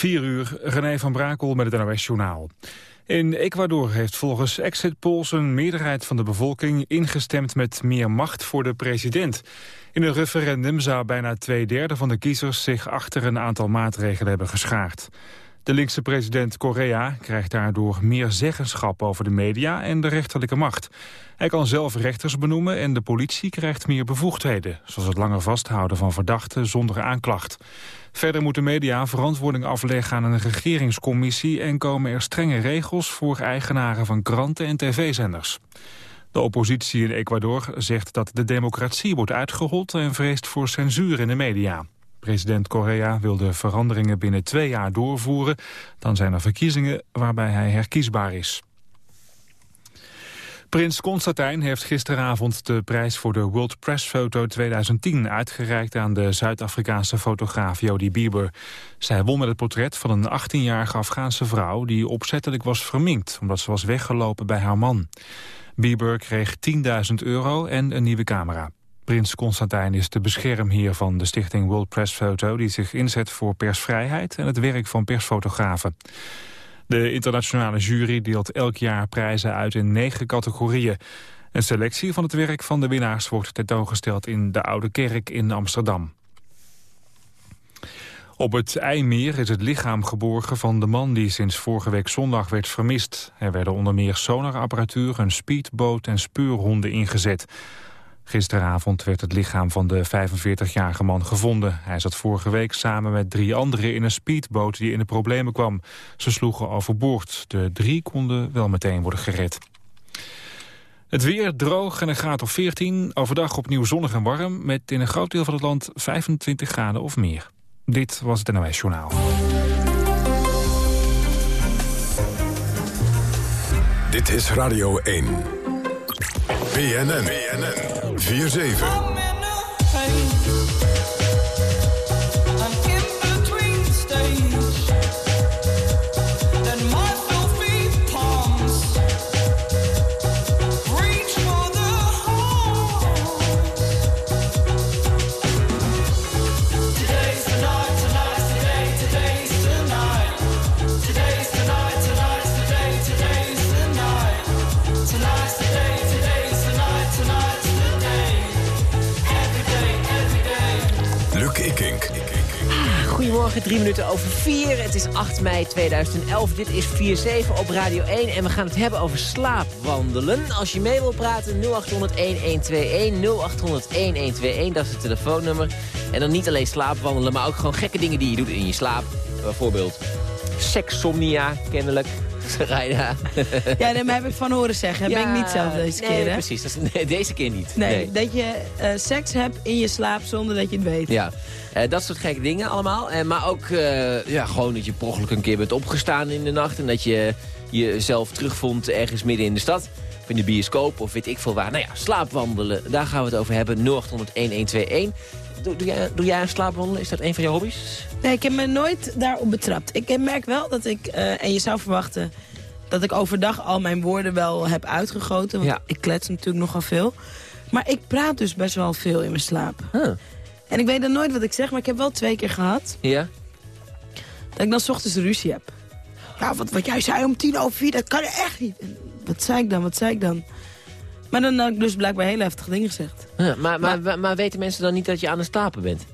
4 uur, René van Brakel met het NOS-journaal. In Ecuador heeft volgens exit polls een meerderheid van de bevolking ingestemd met meer macht voor de president. In een referendum zou bijna twee derde van de kiezers zich achter een aantal maatregelen hebben geschaard. De linkse president Correa krijgt daardoor meer zeggenschap over de media en de rechterlijke macht. Hij kan zelf rechters benoemen en de politie krijgt meer bevoegdheden, zoals het langer vasthouden van verdachten zonder aanklacht. Verder moeten media verantwoording afleggen aan een regeringscommissie... en komen er strenge regels voor eigenaren van kranten en tv-zenders. De oppositie in Ecuador zegt dat de democratie wordt uitgehold... en vreest voor censuur in de media. President Correa wil de veranderingen binnen twee jaar doorvoeren. Dan zijn er verkiezingen waarbij hij herkiesbaar is. Prins Constantijn heeft gisteravond de prijs voor de World Press Photo 2010 uitgereikt aan de Zuid-Afrikaanse fotograaf Jodie Bieber. Zij won met het portret van een 18-jarige Afghaanse vrouw die opzettelijk was verminkt omdat ze was weggelopen bij haar man. Bieber kreeg 10.000 euro en een nieuwe camera. Prins Constantijn is de beschermheer van de stichting World Press Photo... die zich inzet voor persvrijheid en het werk van persfotografen. De internationale jury deelt elk jaar prijzen uit in negen categorieën. Een selectie van het werk van de winnaars wordt tentoongesteld in de Oude Kerk in Amsterdam. Op het IJmeer is het lichaam geborgen van de man die sinds vorige week zondag werd vermist. Er werden onder meer sonarapparatuur, een speedboot en speurhonden ingezet. Gisteravond werd het lichaam van de 45-jarige man gevonden. Hij zat vorige week samen met drie anderen in een speedboot die in de problemen kwam. Ze sloegen overboord. De drie konden wel meteen worden gered. Het weer droog en een graad of 14. Overdag opnieuw zonnig en warm. Met in een groot deel van het land 25 graden of meer. Dit was het NOS Journaal. Dit is Radio 1. BNN. BNN. 4-7. Goedemorgen, drie minuten over vier. Het is 8 mei 2011. Dit is 4-7 op Radio 1. En we gaan het hebben over slaapwandelen. Als je mee wil praten, 0800-1121. 0800-1121, dat is het telefoonnummer. En dan niet alleen slaapwandelen, maar ook gewoon gekke dingen die je doet in je slaap. Bijvoorbeeld seksomnia, kennelijk. Ja, maar heb ik van horen zeggen. Heb ik niet zelf deze keer, nee, precies. Dat is, nee, deze keer niet. Nee, dat je uh, seks hebt in je slaap zonder dat je het weet. Ja, uh, dat soort gekke dingen allemaal. Uh, maar ook ja, gewoon dat je ongeluk een keer bent opgestaan in de nacht... en dat je jezelf terugvond ergens midden in de stad. Of in de bioscoop, of weet ik veel waar. Nou ja, slaapwandelen, daar gaan we het over hebben. 0800-1121. Doe, doe, jij, doe jij slaapwandelen? Is dat een van je hobby's? Nee, ik heb me nooit daarop betrapt. Ik merk wel dat ik, en je zou verwachten dat ik overdag al mijn woorden wel heb uitgegoten. Want ja. ik klets natuurlijk nogal veel. Maar ik praat dus best wel veel in mijn slaap. En ik weet dan nooit wat ik zeg, maar ik heb wel twee keer gehad. Ja? Dat ik dan s ochtends ruzie heb. Ja, wat, wat jij zei om tien over vier, dat kan echt niet. wat zei ik dan, wat zei ik dan? Maar dan heb ik dus blijkbaar hele heftige dingen gezegd. maar, maar, maar, maar, weten mensen dan niet dat je aan het slapen bent?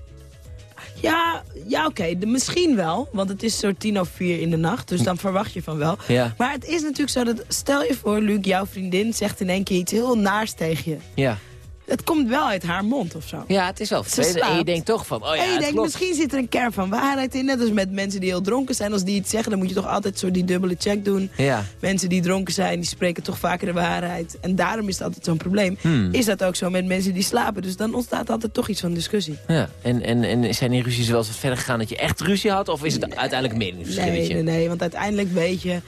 Ja, ja oké, misschien wel. Want het is zo tien of vier in de nacht. Dus dan verwacht je van wel. Ja. Maar het is natuurlijk zo dat... Stel je voor, Luc, jouw vriendin zegt in één keer iets heel naars tegen je. Ja het komt wel uit haar mond of zo. Ja, het is wel vervelend. En je denkt toch van, oh ja, En je denkt, misschien zit er een kern van waarheid in. Net als met mensen die heel dronken zijn. Als die iets zeggen, dan moet je toch altijd zo die dubbele check doen. Ja. Mensen die dronken zijn, die spreken toch vaker de waarheid. En daarom is het altijd zo'n probleem. Hmm. Is dat ook zo met mensen die slapen. Dus dan ontstaat altijd toch iets van discussie. Ja, en, en, en zijn die ruzies wel eens verder gegaan dat je echt ruzie had? Of is het uiteindelijk meningsverschil? Nee, nee, nee, want uiteindelijk weet je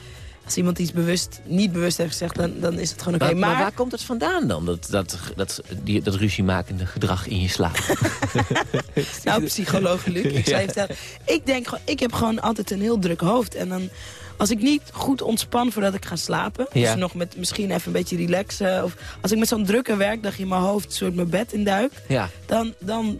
als iemand iets bewust, niet bewust heeft gezegd, dan, dan is het gewoon oké. Maar, maar, waar komt het vandaan dan, dat, dat, dat, die, dat ruziemakende gedrag in je slaap? nou, psycholoog Luc, ik zou je vertellen. Ik denk gewoon, ik heb gewoon altijd een heel druk hoofd. En dan, als ik niet goed ontspan voordat ik ga slapen, dus nog met misschien even een beetje relaxen. Of als ik met zo'n drukke werkdag in mijn hoofd soort mijn bed induik, ja. dan, dan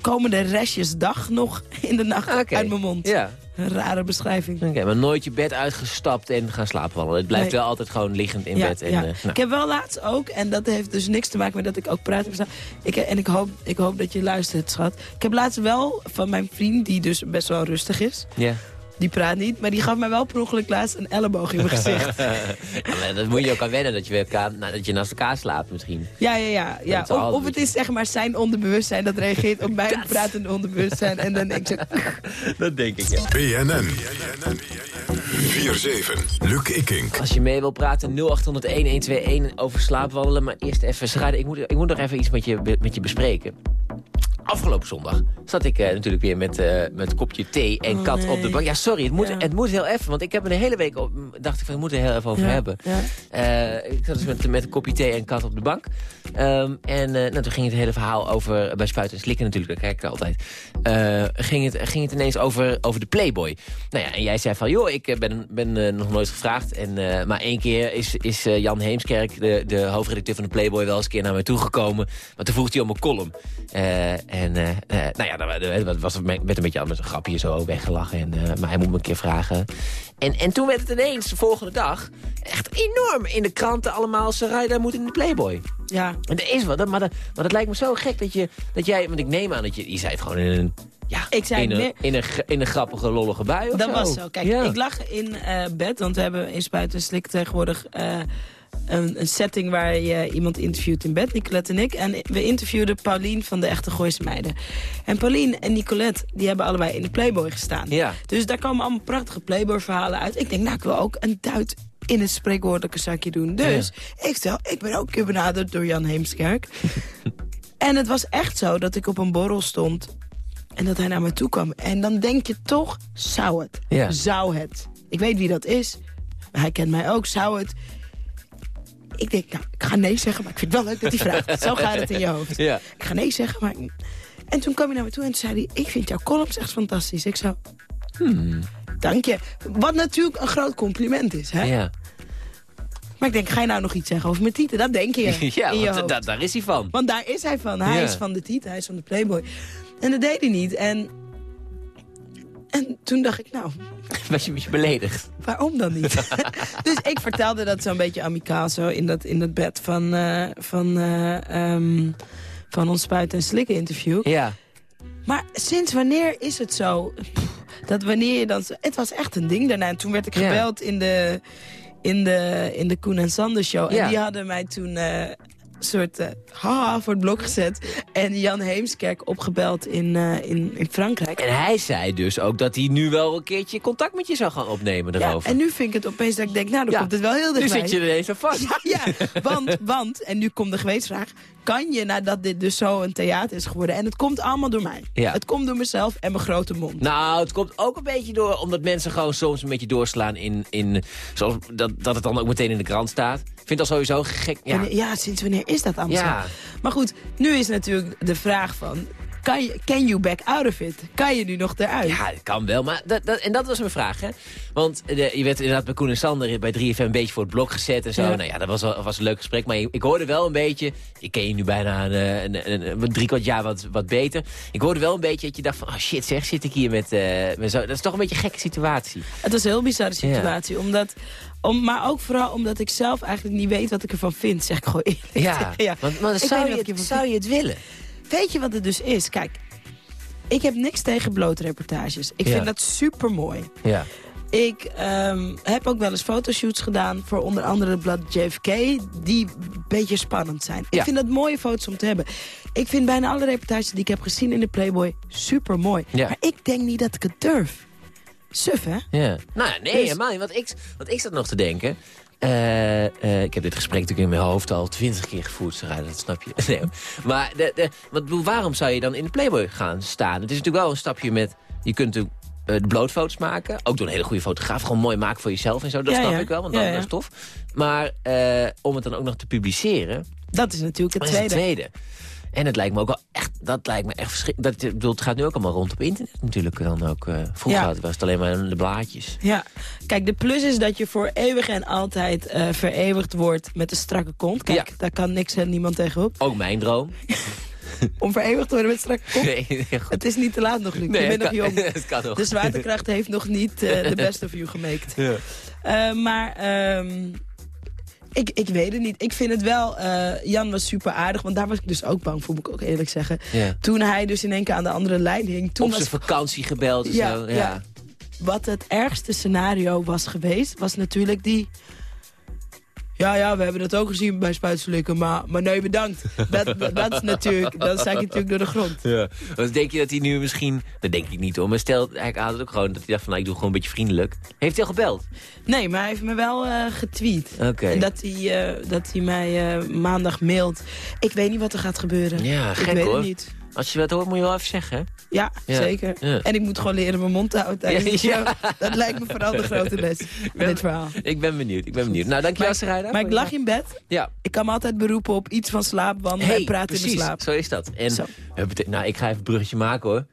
komen de restjes dag nog in de nacht uit mijn mond. Ja. Een rare beschrijving. Oké, maar nooit je bed uitgestapt en gaan slapen Het blijft wel altijd gewoon liggend in bed. En, ja. nou. Ik heb wel laatst ook, en dat heeft dus niks te maken met dat ik ook praat heb ik, En ik hoop, ik hoop dat je luistert, schat. Ik heb laatst wel van mijn vriend, die dus best wel rustig is... Ja die praat niet, maar die gaf mij wel per ongeluk laatst een elleboog in mijn gezicht. ja, dat moet je ook aan wennen, dat je, weer nou, dat je naast elkaar slaapt misschien. Ja, ja, ja. ja. Of, of, het is zeg maar zijn onderbewustzijn dat reageert op mijn pratende onderbewustzijn. En dan denk ik Dat denk ik, ja. BNN. 4-7. Luc Ikink. Als je mee wil praten, 0800-1121 over slaapwandelen. Maar eerst even, schrijven. ik moet, ik moet nog even iets met je, met je bespreken. Afgelopen zondag zat ik uh, natuurlijk weer met, uh, met kopje thee en oh, kat op de bank. Ja, sorry, het moet, het moet heel even. Want ik heb er de hele week op, dacht ik van, ik moet er heel even over ja, hebben. Ja. Uh, ik zat dus met, met een kopje thee en kat op de bank. Um, en nou, toen ging het hele verhaal over, bij spuiten en slikken natuurlijk, dat kijk ik altijd. ging, het, ging het ineens over, over de Playboy. Nou ja, en jij zei van, joh, ik ben, ben nog nooit gevraagd. En, maar één keer is, is Jan Heemskerk, de, de hoofdredacteur van de Playboy, wel eens een keer naar mij toegekomen. Maar toen vroeg hij om een column. En nou ja, dat was met een beetje anders een grapje zo weggelachen. En, uh, maar hij moet me een keer vragen. En, en toen werd het ineens, de volgende dag, echt enorm in de kranten allemaal... Sarayda moet in de Playboy. Ja. En dat is wat, maar dat, maar dat lijkt me zo gek dat, je, dat jij... Want ik neem aan dat je, je zei het gewoon in een... Ja, ik zei in, een, in, een, in een grappige, lollige bui Dat was zo. Kijk, ik lag in uh, bed, want we hebben in Spuiten Slik tegenwoordig... Uh, een, een, setting waar je iemand interviewt in bed, Nicolette en ik. En we interviewden Paulien van de Echte Gooise Meiden. En Paulien en Nicolette, die hebben allebei in de Playboy gestaan. Ja. Dus daar komen allemaal prachtige Playboy-verhalen uit. Ik denk, nou, ik wil ook een duit in het spreekwoordelijke zakje doen. Dus ik stel, ik ben ook een keer benaderd door Jan Heemskerk. en het was echt zo dat ik op een borrel stond en dat hij naar me toe kwam. En dan denk je toch, zou het? Ja. Zou het? Ik weet wie dat is. Hij kent mij ook. Zou het? Ik denk, nou, ik ga nee zeggen, maar ik vind het wel leuk dat hij vraagt. Zo gaat het in je hoofd. Ja. Ik ga nee zeggen, maar... En toen kwam hij naar me toe en zei hij, ik vind jouw columns echt fantastisch. Ik zou, hmm, dank je. Wat natuurlijk een groot compliment is, hè? Ja. Maar ik denk, ga je nou nog iets zeggen over mijn titel? Dat denk je Ja, in want da daar is hij van. Want daar is hij van. Hij is van de titel, hij is van de Playboy. En dat deed hij niet. En en toen dacht ik, nou... Was je een beetje beledigd? Waarom dan niet? dus ik vertelde dat zo'n beetje amicaal zo in dat, in dat bed van, uh, van, uh, um, van ons spuiten en slikken interview. Ja. Maar sinds wanneer is het zo? dat wanneer je dan... Het was echt een ding daarna. En toen werd ik gebeld in de in de, in de Koen en Sander show. En die hadden mij toen uh, soort uh, haha voor het blok gezet. En Jan Heemskerk opgebeld in, uh, in, in Frankrijk. En hij zei dus ook dat hij nu wel een keertje contact met je zou gaan opnemen daarover. Ja, en nu vind ik het opeens dat ik denk, nou dan komt het wel heel dichtbij. Nu zit je er even vast. Ja, ja, want, want, en nu komt de gewetensvraag kan je nadat dit dus zo een theater is geworden. En het komt allemaal door mij. Ja. Het komt door mezelf en mijn grote mond. Nou, het komt ook een beetje door omdat mensen gewoon soms een beetje doorslaan in... in zoals dat, dat het dan ook meteen in de krant staat. Ik vind dat sowieso gek. Ja, ja sinds wanneer is dat allemaal ja. Maar goed, nu is natuurlijk de vraag van kan je, can you back out of it? Kan je nu nog eruit? Ja, dat kan wel. Maar dat, dat, en dat was mijn vraag, hè? Want de, je werd inderdaad bij Koen en Sander bij 3FM een beetje voor het blok gezet en zo. Nou ja, dat was, was een leuk gesprek. Maar ik, ik hoorde wel een beetje... Ik ken je nu bijna een, een, een, een drie kwart jaar wat, wat beter. Ik hoorde wel een beetje dat je dacht van... Oh shit zeg, zit ik hier met, uh, met zo... Dat is toch een beetje een gekke situatie. Het was een heel bizarre situatie. Omdat... Om, maar ook vooral omdat ik zelf eigenlijk niet weet wat ik ervan vind, zeg ik gewoon eerlijk. Ja, ja. want, maar zou, je zou je het willen? Weet je wat het dus is? Kijk, ik heb niks tegen blootreportages. Ik vind dat super mooi. Ja. Ik um, heb ook wel eens fotoshoots gedaan voor onder andere het blad JFK... die een beetje spannend zijn. Ik vind dat mooie foto's om te hebben. Ik vind bijna alle reportages die ik heb gezien in de Playboy super mooi. Ja. Maar ik denk niet dat ik het durf. Suf, hè? Ja. Nou, nee, dus... helemaal niet. Want ik, want ik zat nog te denken... Uh, uh, ik heb dit gesprek natuurlijk in mijn hoofd al twintig keer gevoerd, dat snap je. nee, maar de, de, wat, waarom zou je dan in de Playboy gaan staan? Het is natuurlijk wel een stapje met... Je kunt uh, de blootfoto's maken. Ook door een hele goede fotograaf. Gewoon mooi maken voor jezelf en zo. Dat ja, snap ja. ik wel, want dat, is tof. Maar om het dan ook nog te publiceren... Dat is natuurlijk het tweede. Het tweede. En het lijkt me ook wel echt, dat lijkt me echt verschrikkelijk. Dat, bedoel, het gaat nu ook allemaal rond op internet natuurlijk dan ook. Uh, vroeger ja. was het alleen maar de blaadjes. Ja, kijk, de plus is dat je voor eeuwig en altijd uh, vereeuwigd wordt met een strakke kont. Kijk, ja. daar kan niks en niemand tegenop. Ook mijn droom. om vereeuwigd te worden met strakke kop. Nee, nee, goed. Het is niet te laat nog, Luc. Nee, je bent nog jong. het kan nog. De zwaartekracht heeft nog niet eh, de best of you gemaakt. Ja. Maar ehm, ik, ik weet het niet. Ik vind het wel... eh, Jan was super aardig, want daar was ik dus ook bang voor, moet ik ook eerlijk zeggen. Ja. Toen hij dus in één keer aan de andere lijn hing... Toen Op was zijn vakantie gebeld en Ja, zo. Ja. ja. wat het ergste scenario was geweest, was natuurlijk die... Ja, ja, we hebben dat ook gezien bij Spuitslikken, maar, maar nee, bedankt. Dat, dat, dat is natuurlijk, dan sta ik natuurlijk door de grond. Ja. Want denk je dat hij nu misschien... Dat denk ik niet hoor. Maar stel, hij had het ook gewoon dat hij dacht van... Nou, ik doe gewoon een beetje vriendelijk. Heeft hij al gebeld? Nee, maar hij heeft me wel eh, getweet. Oké. En dat hij, eh, dat hij mij eh, maandag mailt. Ik weet niet wat er gaat gebeuren. Ja, ik gek, weet hoor. het niet. Als je wat hoort, moet je wel even zeggen, hè? Ja, Ja, zeker. ja. En ik moet gewoon leren mijn mond te houden tijdens Ja. Dat lijkt me vooral de grote les dit verhaal. Ik ben benieuwd, ik ben benieuwd. Nou, dankjewel, Maar, Sarayda. maar ik lag in bed. Ja. Ik kan me altijd beroepen op iets van slaap, wandelen Hey, en praten precies, in de slaap. zo is dat. En, Zo. nou, ik ga even een bruggetje maken, hoor.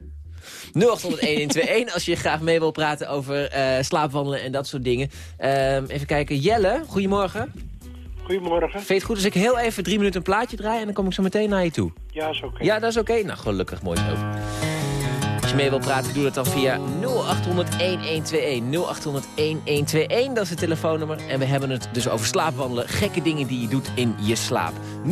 0800-1121 als je graag mee wil praten over eh, slaapwandelen en dat soort dingen. Ehm, even kijken. Jelle, goedemorgen. Goedemorgen. Vind je het goed als ik heel even drie minuten een plaatje draai en dan kom ik zo meteen naar je toe? Ja, is oké. Ja, dat is oké. Nou, gelukkig, mooi zo. Als je mee wilt praten, doe dat dan via 0800-1121. 0800-1121, dat is het telefoonnummer. En we hebben het dus over slaapwandelen. Gekke dingen die je doet in je slaap. 0800-1121.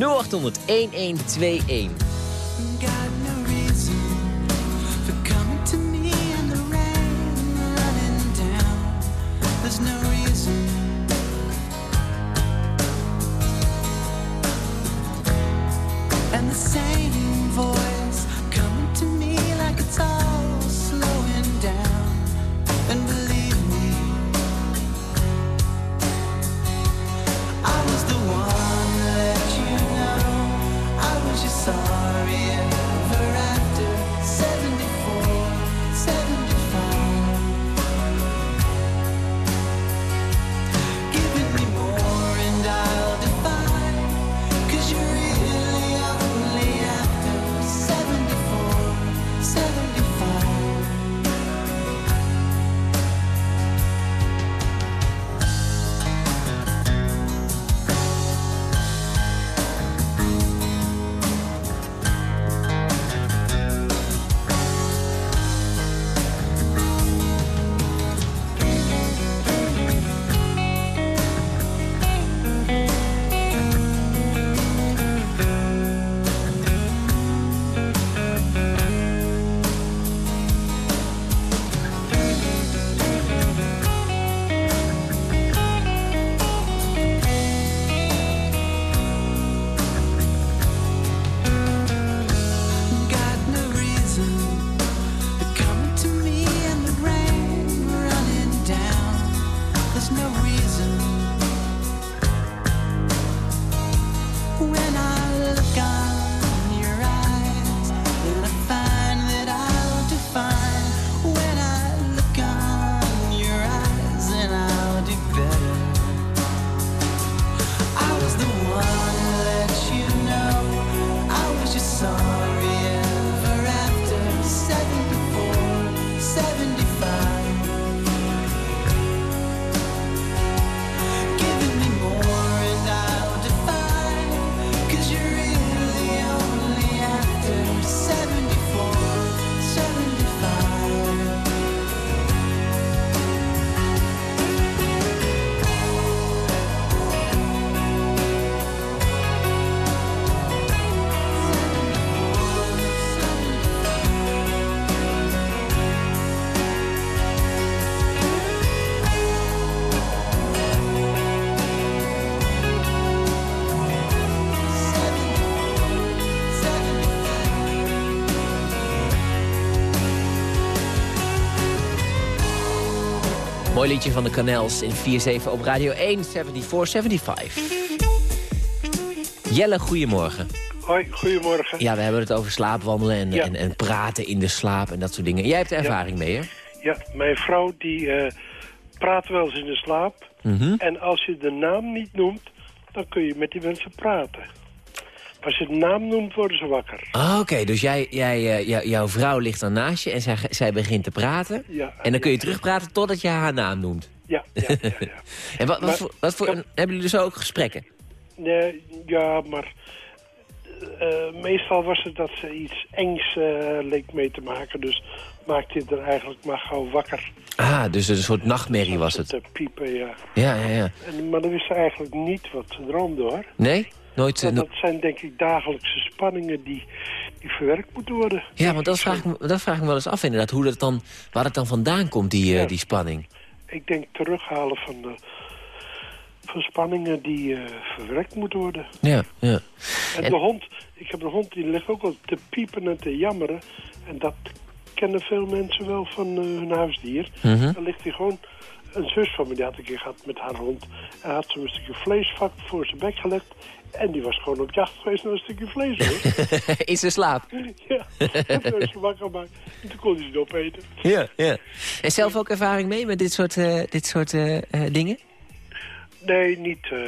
When I look on Mooi liedje van de Canels in 4-7 op Radio 1, 74-75. Jelle, goedemorgen. Hoi, goedemorgen. Ja, we hebben het over slaapwandelen en, Ja. en, en praten in de slaap en dat soort dingen. Jij hebt er ervaring mee, hè? Ja, mijn vrouw die eh, praat wel eens in de slaap. Mhm. En als je de naam niet noemt, dan kun je met die mensen praten. Als je de naam noemt, worden ze wakker. Ah, Oké, dus jij, jij, eh, jou- jouw vrouw ligt dan naast je en zij, zij begint te praten. Ja, En dan kun je terugpraten totdat je haar naam noemt. Ja, ja, ja. ja. En wat, wat Maar- voor, wat voor een- hebben jullie dus ook gesprekken? Nee, ja, maar eh, meestal was het dat ze iets engs eh, leek mee te maken. Dus maakte je er eigenlijk maar gauw wakker. Ah, dus een soort nachtmerrie was het. Te piepen, ja. Ja, ja, ja. En, maar dan wist ze eigenlijk niet wat ze droomde, hoor. Nee? Nooit... eh, dat zijn denk ik dagelijkse spanningen die, die verwerkt moeten worden. ja, want dat vraag, ik dat vraag ik me wel eens af inderdaad. Hoe dat dan, waar het dan vandaan komt, die, eh, Ja. die spanning. Ik denk terughalen van, de, van spanningen die eh, verwerkt moeten worden. Ja, ja. En, En- de hond, ik heb een hond die ligt ook al te piepen en te jammeren. En dat kennen veel mensen wel van hun huisdier. Mhm. Dan ligt hij gewoon... Een zus van me die had een keer gehad met haar hond. En had ze een stukje vleesvak voor zijn bek gelegd. En die was gewoon op jacht geweest naar een stukje vlees. Hoor. In zijn slaap. ja, en toen is wakker gemaakt. En toen kon hij ze opeten. Ja, ja. En zelf ook ervaring mee met dit soort, eh, dit soort eh, eh, dingen? Nee, niet eh,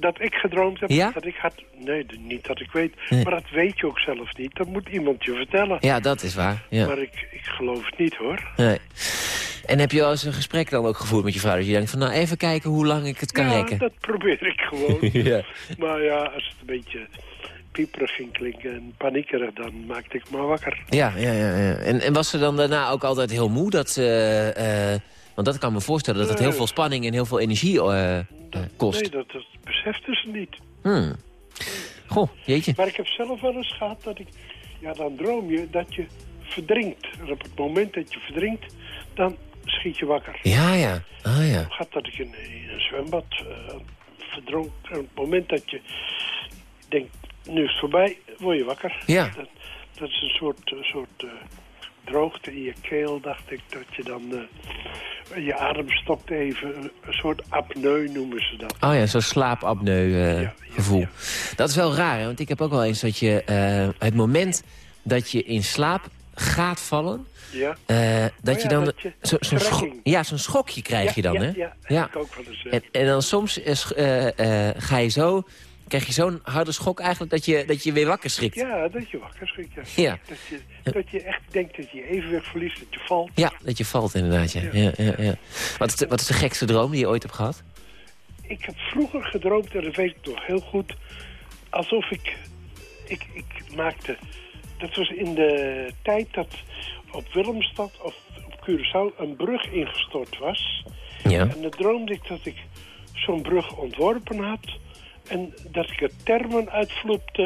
dat ik gedroomd heb. Ja? Dat ik had, nee, niet dat ik weet. Nee. Maar dat weet je ook zelf niet. Dat moet iemand je vertellen. Ja, dat is waar. Ja. Maar ik, ik geloof het niet hoor. Nee. En heb je wel eens een gesprek dan ook gevoerd met je vrouw? Dat je denkt van, nou even kijken hoe lang ik het kan ja, rekken. dat probeer ik gewoon. Ja. Maar ja, als het een beetje pieperig ging klinken en paniekerig, dan maakte ik me wakker. Ja, ja, ja. ja. En, en was ze dan daarna ook altijd heel moe? Dat ze, eh, want dat kan me voorstellen dat het heel veel spanning en heel veel energie eh, kost. Nee, dat, dat besefte ze niet. Hmm. Goh, jeetje. Maar ik heb zelf wel eens gehad dat ik... Ja, dan droom je dat je verdrinkt. En op het moment dat je verdrinkt, dan schiet je wakker. Ja, ja. Ah, ja. gaat dat ik in, in een zwembad eh, verdronk. En op het moment dat je denkt, nu is het voorbij, word je wakker. Ja. Dat, dat is een soort, eh, soort droogte in je keel, dacht ik. Dat je dan eh, je adem stokt even. Een, soort apneu noemen ze dat. Oh ja, zo'n slaapapneu eh, Ja, gevoel. ja. Dat is wel raar, hè? want ik heb ook wel eens dat je... eh, het moment dat je in slaap gaat vallen... Ja, dat Oh je dan dat je- zo- zo'n scho- verrekking. ja, zo'n schokje krijg je dan, ja, hè? Ja, Ja. ook wel eens. eh. En, en dan soms ga je zo, krijg je zo'n harde schok eigenlijk dat je, dat je weer wakker schrikt. Ja. ja, dat je wakker schrikt. Ja. Ja. Dat, je, dat je echt denkt dat je evenwicht verliest, dat je valt. dat je valt inderdaad, ja. ja. Ja, ja, Wat, is de, wat is de gekste droom die je ooit hebt gehad? Ik heb vroeger gedroomd, en dat weet ik nog heel goed... alsof ik... Ik, ik maakte... Dat was in de tijd dat op Willemstad of op Curaçao een brug ingestort was. Ja. En dan droomde ik dat ik zo'n brug ontworpen had... en dat ik er termen uitvloepte,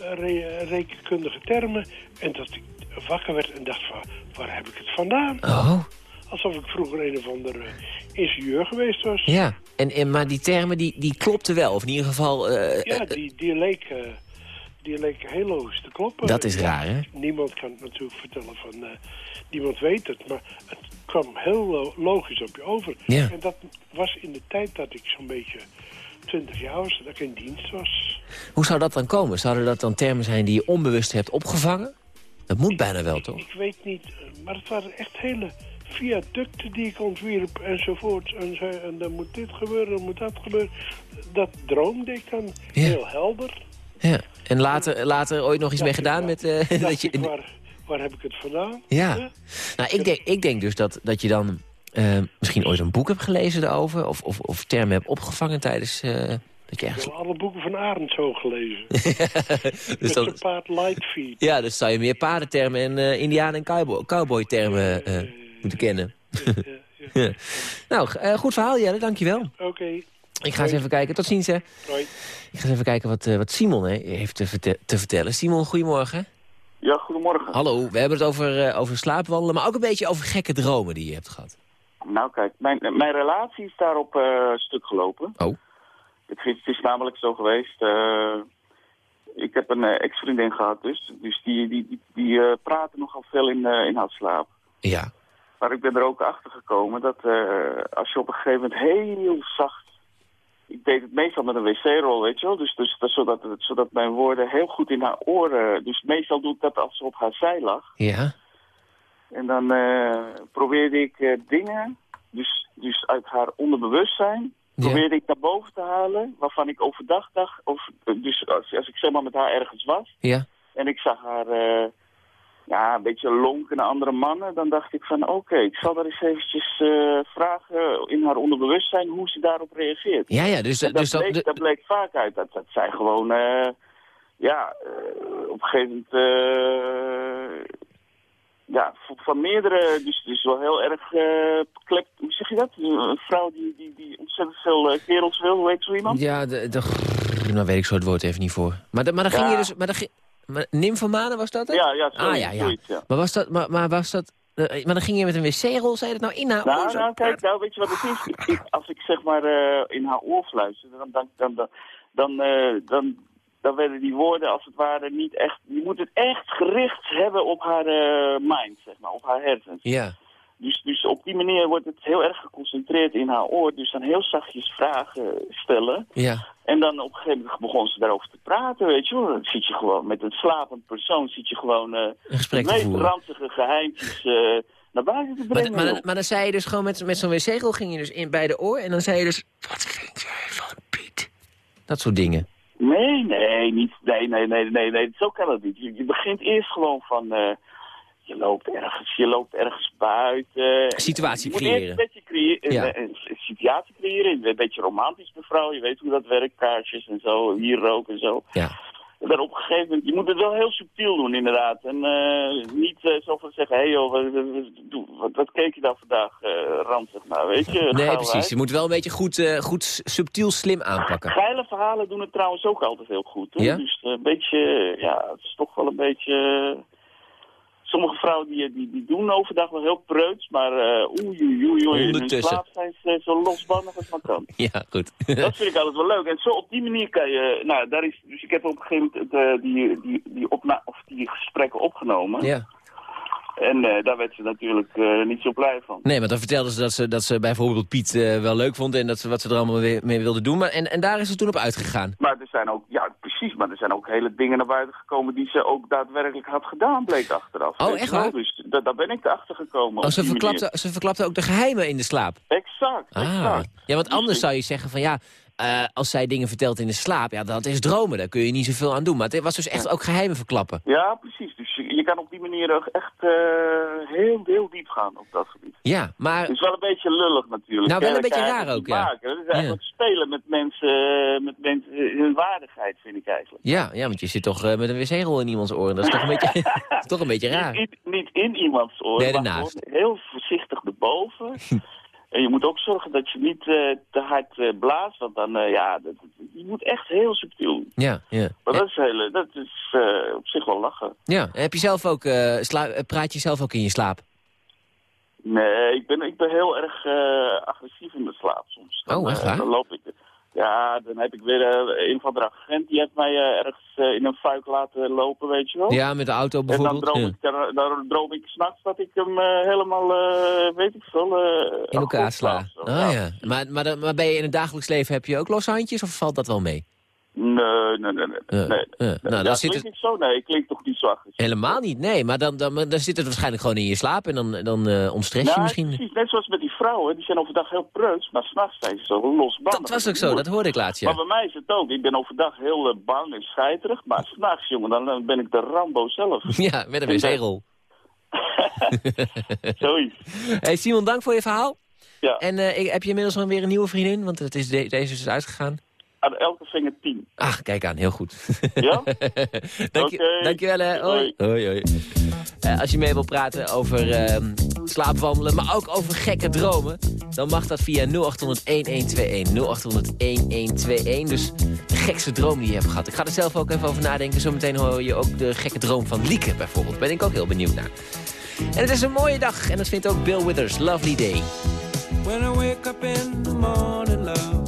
eh, re- rekenkundige termen... en dat ik wakker werd en dacht van, waar heb ik het vandaan? Oh, Alsof ik vroeger een of andere ingenieur geweest was. ja. En, en, maar die termen die, die klopten wel, of in ieder geval... eh, Ja, eh, die, die, leken, die leken heel logisch te kloppen. Dat is raar, hè? Niemand kan het natuurlijk vertellen van... eh, niemand weet het, maar het kwam heel lo- logisch op je over. Ja. En dat was in de tijd dat ik zo'n beetje 20 jaar was, dat ik in dienst was. hoe zou dat dan komen? Zouden dat dan termen zijn die je onbewust hebt opgevangen? Dat moet bijna wel, toch? Ik weet niet, maar het waren echt hele viaducten die ik ontwierp enzovoort. En, zei, en dan moet dit gebeuren, dan moet dat gebeuren. Dat droomde ik dan Ja. heel helder. Ja. En later, later ooit nog iets mee gedaan met... eh, dat je, waar, waar heb ik het vandaan? Ja. Hè? Nou, ik denk, ik denk dus dat, dat je dan eh, misschien ooit een boek hebt gelezen daarover... of, of, of termen hebt opgevangen tijdens... eh, dat je Ik ergens... heb alle boeken van Arend zo gelezen. dus Met dan, zijn paard Lightfeet. ja, dus zou je meer paardentermen en eh indianen- en cowboy, cowboy-termen eh, moeten kennen. Ja. Nou, eh, goed verhaal, Jelle, dankjewel. Oké, Ik ga eens even kijken. Tot ziens, hè. hoi. Ik ga eens even kijken wat, eh, wat Simon hè, heeft te, verte- te vertellen. Simon, goedemorgen. Ja, goedemorgen. Hallo, we hebben het over, eh, over slaapwandelen, maar ook een beetje over gekke dromen die je hebt gehad. Nou kijk, mijn, mijn relatie is daarop eh, stuk gelopen. Oh. Het is, het is namelijk zo geweest. eh, ik heb een eh, ex-vriendin gehad dus. Dus die, die, die, die praten nogal veel in, in haar slaap. Ja. Maar ik ben er ook achter gekomen dat als je op een gegeven moment heel zacht... Ik deed het meestal met een wc-rol, weet je wel. Dus, dus dat, zodat, het- zodat mijn woorden heel goed in haar oren... Dus meestal doe ik dat als ze op haar zij lag. Ja. En dan eh, probeerde ik eh, dingen, dus, dus uit haar onderbewustzijn, Ja. probeerde ik naar boven te halen, waarvan ik overdag dacht, of, eh, dus als, als ik zeg maar met haar ergens was, Ja. en ik zag haar ja, een beetje lonken naar andere mannen, dan dacht ik van oké, ik zal daar eens eventjes vragen in haar onderbewustzijn hoe ze daarop reageert. Ja, ja, dus, En dat, dus dat, bleek, dat bleek vaak uit dat, dat zij gewoon, ja, op een gegeven moment... ja, van, meerdere... Dus, dus wel heel erg... eh klep, hoe zeg je dat? Een vrouw die, die, die ontzettend veel eh, kerels wil. Hoe heet zo iemand? Ja, de, de, nou weet ik zo het woord even niet voor. Maar, maar dan ging je dus... Maar dan ging, maar nymphomane was dat het? Ja, ja, Ah, ja, ja. zoiets, ja. Maar was dat... Maar, maar was dat... eh, maar dan ging je met een wc-rol, zei dat nou in haar oor? Nou, zo? nou, kijk, nou, weet je wat het is? Ik, ik- als ik zeg maar in haar oor fluister, dan, dan, dan, dan, dan, dan, dan werden die woorden als het ware niet echt... Je moet het echt gericht hebben op haar eh, mind, zeg maar, op haar hersens. Ja. Dus, dus op die manier wordt het heel erg geconcentreerd in haar oor. Dus dan heel zachtjes vragen stellen. Ja. En dan op een gegeven moment begon ze daarover te praten, weet je wel. Dan zit je gewoon met een slapend persoon, zit je gewoon eh Een gesprek de meest ranzige geheimtjes eh, naar buiten te Maar, brengen. maar, dan- maar dan zei je dus gewoon met, met zo'n wc-rol ging je dus in bij de oor... en dan zei je dus... Wat vind jij van Piet? Dat soort dingen. Nee, nee, niet, nee, nee, nee, nee, nee, zo kan het niet. Je, je begint eerst gewoon van, eh, je loopt ergens, je loopt ergens buiten. Situatie je moet eerst creëren. een beetje creëren, Ja. een situatie creëren, een beetje romantisch mevrouw, je weet hoe dat werkt, kaarsjes en zo, hier roken en zo. Ja. Dan op een gegeven moment, je moet het wel heel subtiel doen inderdaad. En eh, niet eh, zo van zeggen, hé hey, joh, wat, wat, keek je dan vandaag, eh ranzig nou, weet je? Nee, precies. uit. Je moet wel een beetje goed, goed subtiel slim aanpakken. Geile verhalen doen het trouwens ook altijd heel goed. Hoor. Ja? Dus een beetje, ja, het is toch wel een beetje... eh, Sommige vrouwen die, die, die doen overdag wel heel preuts, maar eh oei, oei, oei, oei, in hun Ondertussen. slaap zijn ze zo losbandig als maar kan. Ja, goed. Dat vind ik altijd wel leuk. En zo op die manier kan je, nou, daar is, dus ik heb op een gegeven moment eh, die, die, die, opna of die gesprekken opgenomen. ja. En eh, daar werd ze natuurlijk eh, niet zo blij van. Nee, maar dan vertelden ze dat ze, dat ze bijvoorbeeld Piet eh, wel leuk vond... en dat ze, wat ze er allemaal mee, mee wilde doen. Maar, en, en daar is ze toen op uitgegaan. Maar er zijn ook, ja precies, maar er zijn ook hele dingen naar buiten gekomen die ze ook daadwerkelijk had gedaan, bleek achteraf. Oh, echt waar? Dus da- daar ben ik erachter gekomen. Oh, ze manier. verklapte, ze verklapte ook de geheimen in de slaap. Exact, Ah. exact. Ja, want anders zou je zeggen van ja... eh, als zij dingen vertelt in de slaap, ja, dat is dromen. Daar kun je niet zoveel aan doen. Maar het was dus echt ook geheimen verklappen. Ja, precies. Dus je, je kan op die manier ook echt eh, heel, heel diep gaan op dat gebied. Ja, maar... Het is wel een beetje lullig natuurlijk. Nou, wel een dat beetje raar ook, ja. Maken. Het is eigenlijk spelen met mensen, eh, met mensen, hun waardigheid vind ik eigenlijk. Ja, ja, want je zit toch met een wc-rol in iemands oren. Dat is toch een beetje, dat toch een beetje raar. Niet, niet, niet in iemands oor, Nee, maar heel voorzichtig erboven. en je moet ook zorgen dat je niet eh, te hard eh, blaast, want dan, eh, ja, dat, je moet echt heel subtiel. doen. Ja, ja. Maar dat is, hele, dat is op zich wel lachen. Ja, en heb je zelf ook, praat je zelf ook in je slaap? Nee, ik ben, ik ben heel erg agressief in de slaap soms. Dan, Oh, echt waar? dan loop ik... Ja, dan heb ik weer eh, een van de agent die heeft mij eh, ergens eh, in een fuik laten lopen, weet je wel. Ja, met de auto En dan bijvoorbeeld? droom Ja. ik, dan, dan droom ik s'nachts dat ik hem helemaal, weet ik veel... In elkaar zo. Ah, ja. Maar, maar, maar ben je in het dagelijks leven, heb je ook losse handjes of valt dat wel mee? Nee, nee, nee. nee. Nee. ja. Nou, dan ja, zit klink het- ik zo? Nee, ik klink toch niet zo agressief. Helemaal niet, nee. Maar dan, dan, dan zit het waarschijnlijk gewoon in je slaap en dan, dan eh ontstress je Nou, misschien. precies. Net zoals met die vrouwen. Die zijn overdag heel preuts, maar s'nachts zijn ze zo losbandig. Dat was ook zo, dat hoorde ik laatst, ja. Maar bij mij is het ook. Ik ben overdag heel eh, bang en scheiterig. Maar s'nachts, jongen, dan eh, ben ik de Rambo zelf. Ja, met een wc-rol. Zoiets. Hey Simon, dank voor je verhaal. Ja, En eh, ik- heb je inmiddels al weer een nieuwe vriendin? Want het is de- deze is uitgegaan. Aan elke vinger tien. Ach, kijk aan, heel goed. Ja? Dank je. Dankjewel, hè. Hoi. Hoi, hoi. Eh, als je mee wil praten over ehm, slaapwandelen, maar ook over gekke dromen... dan mag dat via 0800-1121. 0800-1121. Dus de gekste droom die je hebt gehad. Ik ga er zelf ook even over nadenken. Zometeen hoor je ook de gekke droom van Lieke bijvoorbeeld. Ben ik ook heel benieuwd naar. En het is een mooie dag. En dat vindt ook Bill Withers. Lovely day. When I wake up in the morning, love,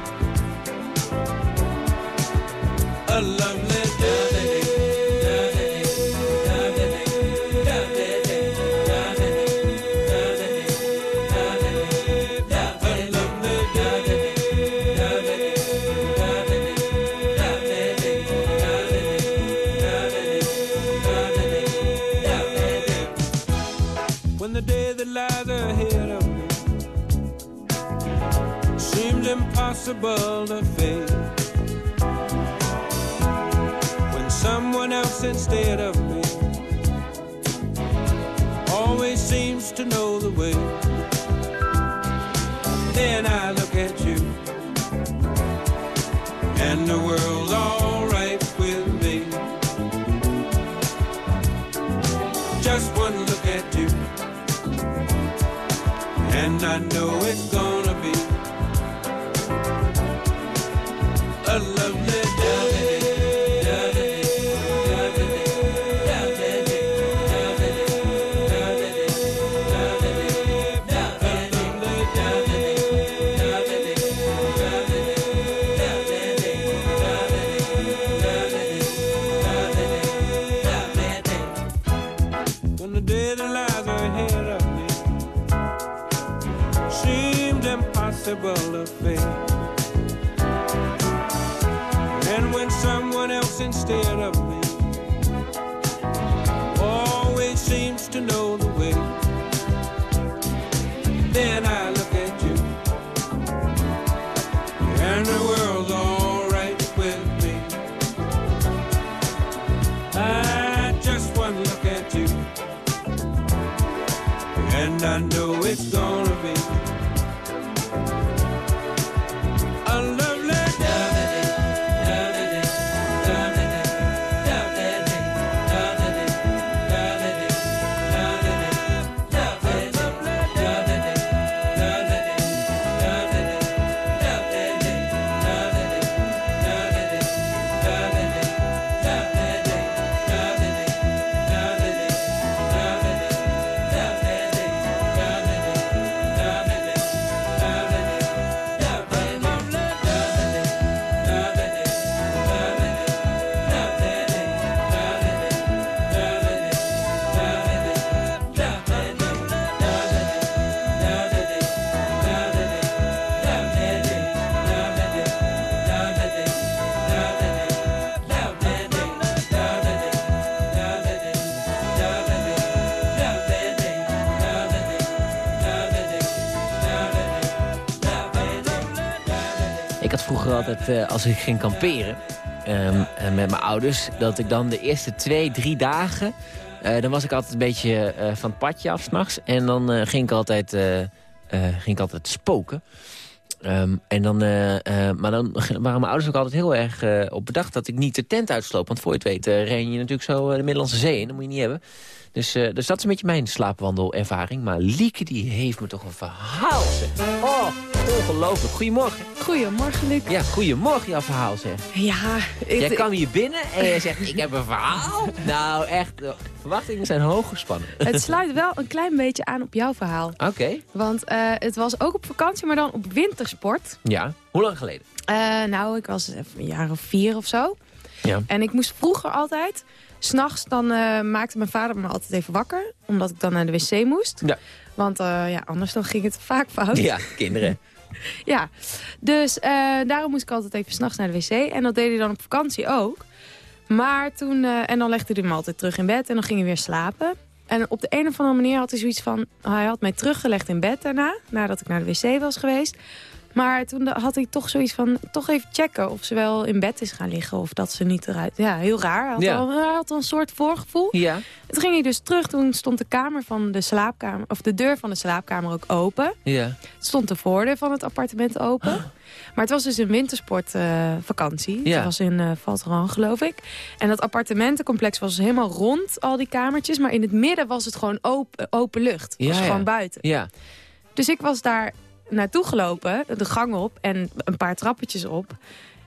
impossible to eh, als ik ging kamperen ehm, eh, met mijn ouders... dat ik dan de eerste twee, drie dagen... eh, dan was ik altijd een beetje van het padje af s'nachts. En dan ging, ik altijd, ging ik altijd spoken. Ehm, en dan, maar dan waren mijn ouders ook altijd heel erg op bedacht... dat ik niet de tent uitsloop. Want voor je het weet ren je natuurlijk zo de Middellandse Zee in. Dat moet je niet hebben. Dus, eh, dus dat is een beetje mijn slaapwandelervaring. Maar Lieke die heeft me toch een verhaal, zeg. Oh, ongelooflijk. Goedemorgen. Goedemorgen, Luc. Ja, goedemorgen jouw verhaal, zeg. Ja, ik, Jij kwam hier binnen en jij zegt, ik heb een verhaal. Nou, echt, de verwachtingen zijn hoog gespannen. het sluit wel een klein beetje aan op jouw verhaal. Oké, Want eh, het was ook op vakantie, maar dan op wintersport. ja. Hoe lang geleden? Eh, nou, ik was even een jaar of vier of zo. Ja. En ik moest vroeger altijd... S'nachts dan eh, maakte mijn vader me altijd even wakker. Omdat ik dan naar de wc moest. Ja. Want eh, ja, anders dan ging het vaak fout. Ja, kinderen. Ja, dus eh, daarom moest ik altijd even s'nachts naar de wc. En dat deed hij dan op vakantie ook. Maar toen, en dan legde hij me altijd terug in bed en dan ging hij weer slapen. En op de een of andere manier had hij zoiets van... Hij had mij teruggelegd in bed daarna, nadat ik naar de wc was geweest. Maar toen had hij toch zoiets van, toch even checken of ze wel in bed is gaan liggen. Of dat ze niet eruit... Ja, heel raar. Hij had, Ja. al, hij had al een soort voorgevoel. Ja. En toen ging hij dus terug, toen stond de kamer van de slaapkamer... Of de deur van de slaapkamer ook open. Ja. stond de voordeur van het appartement open. Maar het was dus een wintersportvakantie. Ja. Het was in uh, Valteran, geloof ik. En dat appartementencomplex was dus helemaal rond, al die kamertjes. Maar in het midden was het gewoon open, open lucht. Het was Ja, ja. gewoon buiten. Ja. Dus ik was daar naartoe gelopen, de gang op en een paar trappetjes op.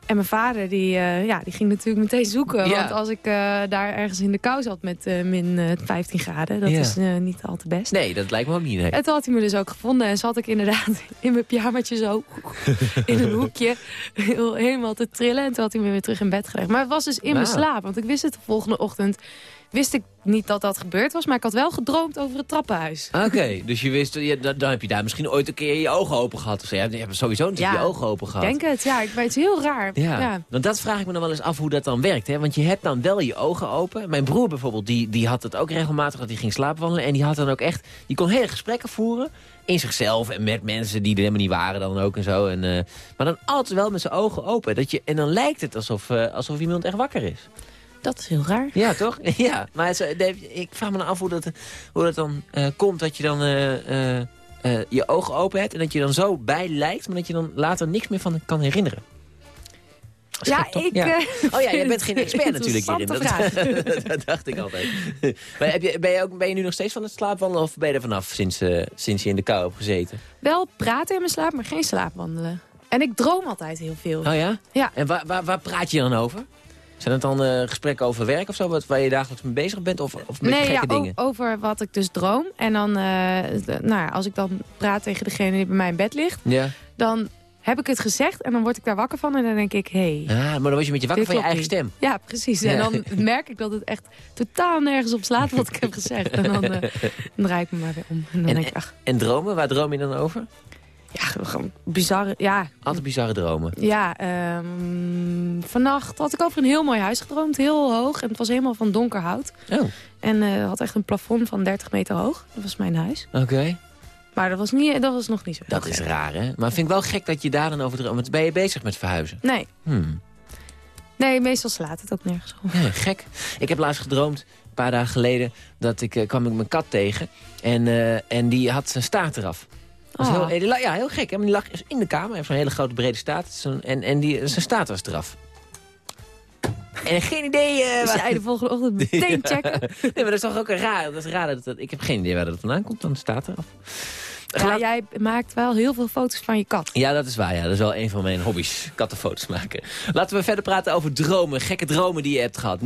En mijn vader die, eh, ja, die ging natuurlijk meteen zoeken. Ja. Want als ik eh, daar ergens in de kou zat met eh, min eh, 15 graden... dat Ja. is niet al te best. Nee, dat lijkt me ook niet. Nee. En toen had hij me dus ook gevonden. En zat ik inderdaad in mijn pyjamaatje zo in een hoekje helemaal te trillen. En toen had hij me weer terug in bed gelegd. Maar het was dus in mijn slaap. Want ik wist het de volgende ochtend wist ik niet dat dat gebeurd was. Maar ik had wel gedroomd over het trappenhuis. Oké, dus je wist, ja, dan, dan heb je daar misschien ooit een keer je ogen open gehad. Of zo. Je hebt sowieso natuurlijk je ogen open Ik gehad. denk het, ja. Ik weet het heel raar. Ja. Ja. want dat vraag ik me dan wel eens af hoe dat dan werkt. Hè? Want je hebt dan wel je ogen open. Mijn broer bijvoorbeeld, die, die had het ook regelmatig dat hij ging slaapwandelen. En die had dan ook echt, die kon hele gesprekken voeren. In zichzelf en met mensen die er helemaal niet waren dan ook en zo. En, eh, maar dan altijd wel met zijn ogen open. Dat je, en dan lijkt het alsof, eh, alsof iemand echt wakker is. Dat is heel raar. Ja, toch? ja, maar het eh, ik vraag me af hoe dat, hoe dat dan eh, komt. Dat je dan eh, je ogen open hebt en dat je dan zo bij lijkt... maar dat je dan later niks meer van kan herinneren. Ja, ik... Ja. Oh ja, je bent geen expert natuurlijk hierin. Dat, dat dacht ik altijd. Maar heb je, ben, je ook, ben je nu nog steeds van het slaapwandelen of ben je er vanaf sinds, sinds je in de kou hebt gezeten? Wel praten in mijn slaap, maar geen slaapwandelen. En ik droom altijd heel veel. Oh ja? Ja. En waar, waar, waar praat je dan over? Zijn het dan eh, gesprekken over werk of zo, wat, waar je dagelijks mee bezig bent? Of, of met nee, gekke ja, dingen? over wat ik dus droom. En dan, eh, nou ja, als ik dan praat tegen degene die bij mij in bed ligt... Ja. dan heb ik het gezegd en dan word ik daar wakker van. En dan denk ik, hé... Ah, maar dan word je met je wakker van je eigen stem. Ja, precies. En dan merk ik dat het echt totaal nergens op slaat wat ik heb gezegd. En dan, dan draai ik me maar weer om. En dan En- denk ik, ach, En dromen, waar droom je dan over? Ja, gewoon bizarre... Ja, Altijd bizarre dromen. ja ehm, vannacht had ik over een heel mooi huis gedroomd. Heel hoog. En het was helemaal van donker hout. Oh, En eh, had echt een plafond van 30 meter hoog. Dat was mijn huis. oké. Maar dat was, niet, dat was nog niet zo Dat is raar, hè? Maar vind ik wel gek dat je daar dan over droomt. Want ben je bezig met verhuizen? Nee. Hmm. nee, meestal slaat het ook nergens op. Ja, gek. Ik heb laatst gedroomd, een paar dagen geleden, dat ik eh, kwam ik mijn kat tegen. En, eh, en die had zijn staart eraf. Dat Ah. heel, ja, heel gek. Hè? Maar die lag in de kamer. Hij heeft zo'n hele grote brede staart. Zo'n- En, en die, zijn staart was eraf. En geen idee... eh, Dus jij de volgende ochtend meteen checken. Nee, maar dat is toch ook een raar. Dat is raar dat, dat- ik heb geen idee waar dat vandaan komt. Dan staat eraf. Ja, Laat- jij maakt wel heel veel foto's van je kat. Ja, dat is waar. Ja. Dat is wel een van mijn hobby's. Kattenfoto's maken. Laten we verder praten over dromen. Gekke dromen die je hebt gehad. 0800-1121,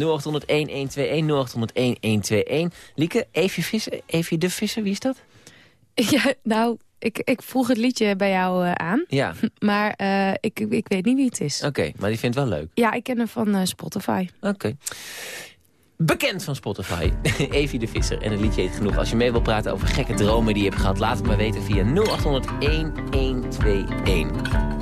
0800-1121. Lieke, Evie, Visser, Evie de Visser, wie is dat? Ja, nou, ik, ik vroeg het liedje bij jou eh, aan. Ja. Maar eh, ik, ik weet niet wie het is. Oké, maar die vindt wel leuk. Ja, ik ken hem van eh, Spotify. Oké. Bekend van Spotify, Evie de Visser. En het liedje heet genoeg. Als je mee wil praten over gekke dromen die je hebt gehad... laat het maar weten via 0800 1121.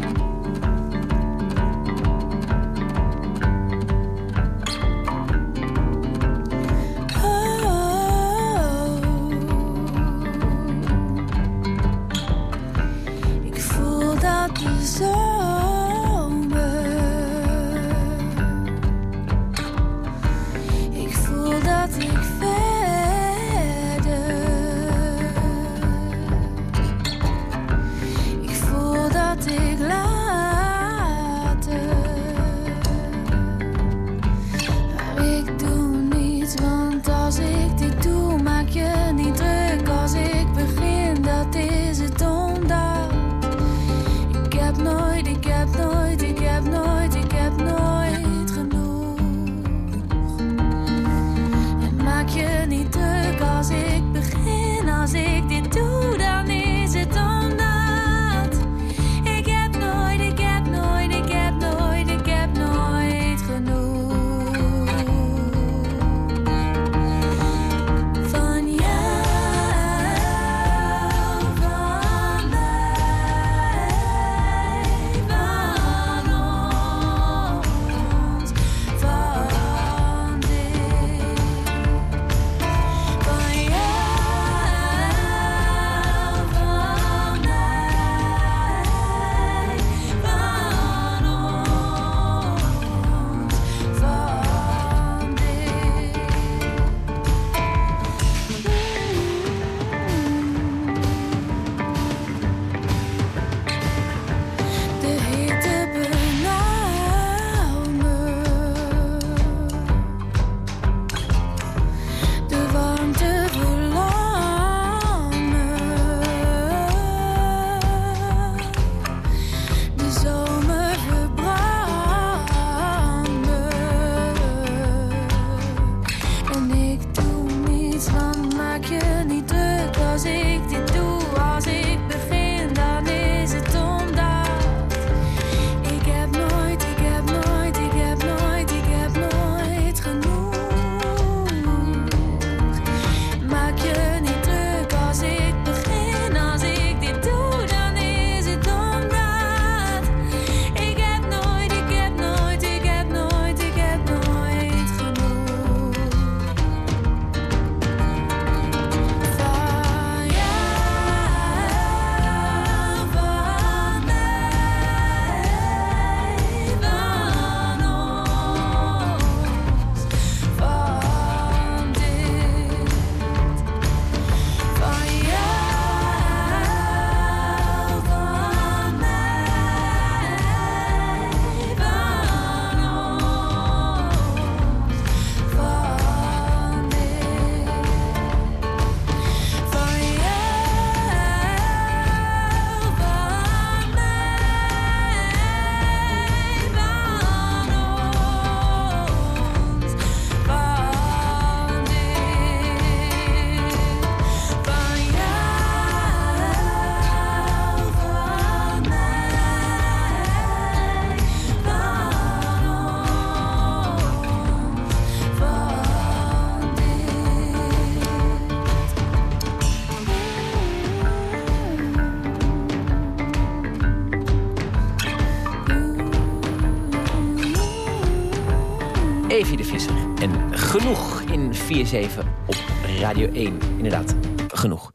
Op Radio 1. Inderdaad, genoeg.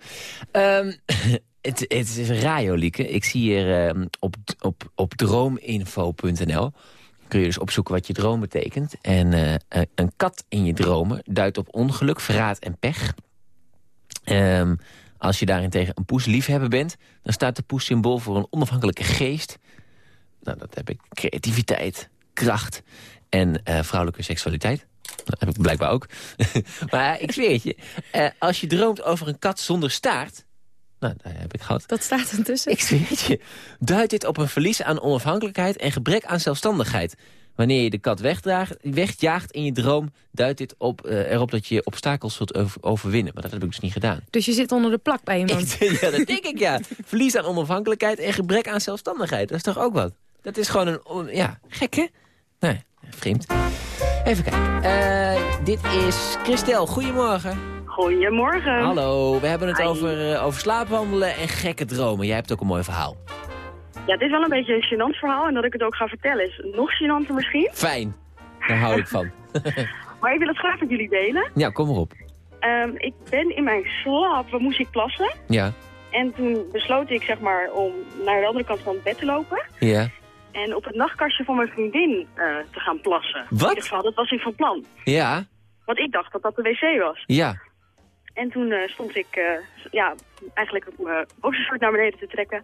Ehm, het, het is een radio, Lieke. Ik zie hier ehm, op, op, op droominfo.nl... kun je dus opzoeken wat je droom betekent. En eh, eh, een kat in je dromen duidt op ongeluk, verraad en pech. Ehm, als je daarentegen een poes liefhebber bent... dan staat de poes symbool voor een onafhankelijke geest. Nou, dat heb ik creativiteit, kracht en eh, vrouwelijke seksualiteit. Dat heb ik blijkbaar ook. maar ik zweer het je, eh, als je droomt over een kat zonder staart... Nou, daar heb ik gehad. Dat staat ertussen. Ik zweer het je, duidt dit op een verlies aan onafhankelijkheid... en gebrek aan zelfstandigheid. Wanneer je de kat wegdraagt, wegjaagt in je droom... duidt dit op, eh, erop dat je obstakels zult over- overwinnen. Maar dat heb ik dus niet gedaan. Dus je zit onder de plak bij iemand. ja, dat denk ik, ja. Verlies aan onafhankelijkheid en gebrek aan zelfstandigheid. Dat is toch ook wat? Dat is gewoon een... Ja, gek, hè? Nee, vreemd. Even kijken. Eh, dit is Christel. Goedemorgen. Goedemorgen. Hallo. We hebben het Hi. over, eh, over slaapwandelen en gekke dromen. Jij hebt ook een mooi verhaal. Ja, dit is wel een beetje een gênant verhaal en dat ik het ook ga vertellen is nog gênanter misschien. Fijn. Daar hou ik van. Maar ik wil het graag met jullie delen. ja, kom maar op. Ehm, ik ben in mijn slaap, moest ik plassen. Ja. En toen besloot ik zeg maar om naar de andere kant van het bed te lopen. Ja. En op het nachtkastje van mijn vriendin eh, te gaan plassen. Wat? In ieder geval, dat was ik van plan. Ja. Want ik dacht dat dat de wc was. Ja. En toen eh, stond ik eh, ja, eigenlijk mijn boxershort naar beneden te trekken.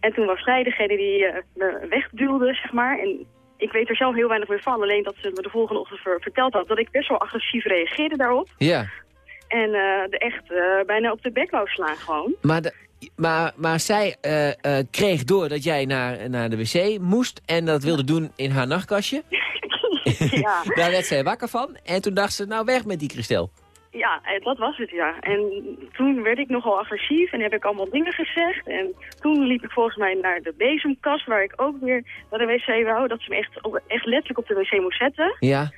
En toen was zij degene die me wegduwde, zeg maar. En ik weet er zelf heel weinig meer van. Alleen dat ze me de volgende ochtend ver- verteld had dat ik best wel agressief reageerde daarop. Ja. En de echt bijna op de bek wou slaan gewoon. Maar, de, maar, maar zij eh, eh, kreeg door dat jij naar, naar de wc moest... en dat wilde doen in haar nachtkastje. ja, Daar werd zij wakker van. En toen dacht ze, nou weg met die Christel. ja, eh, dat was het, ja. En toen werd ik nogal agressief en heb ik allemaal dingen gezegd. En toen liep ik volgens mij naar de bezemkast, waar ik ook weer naar de wc wou. Dat ze me echt, echt letterlijk op de wc moest zetten. Ja,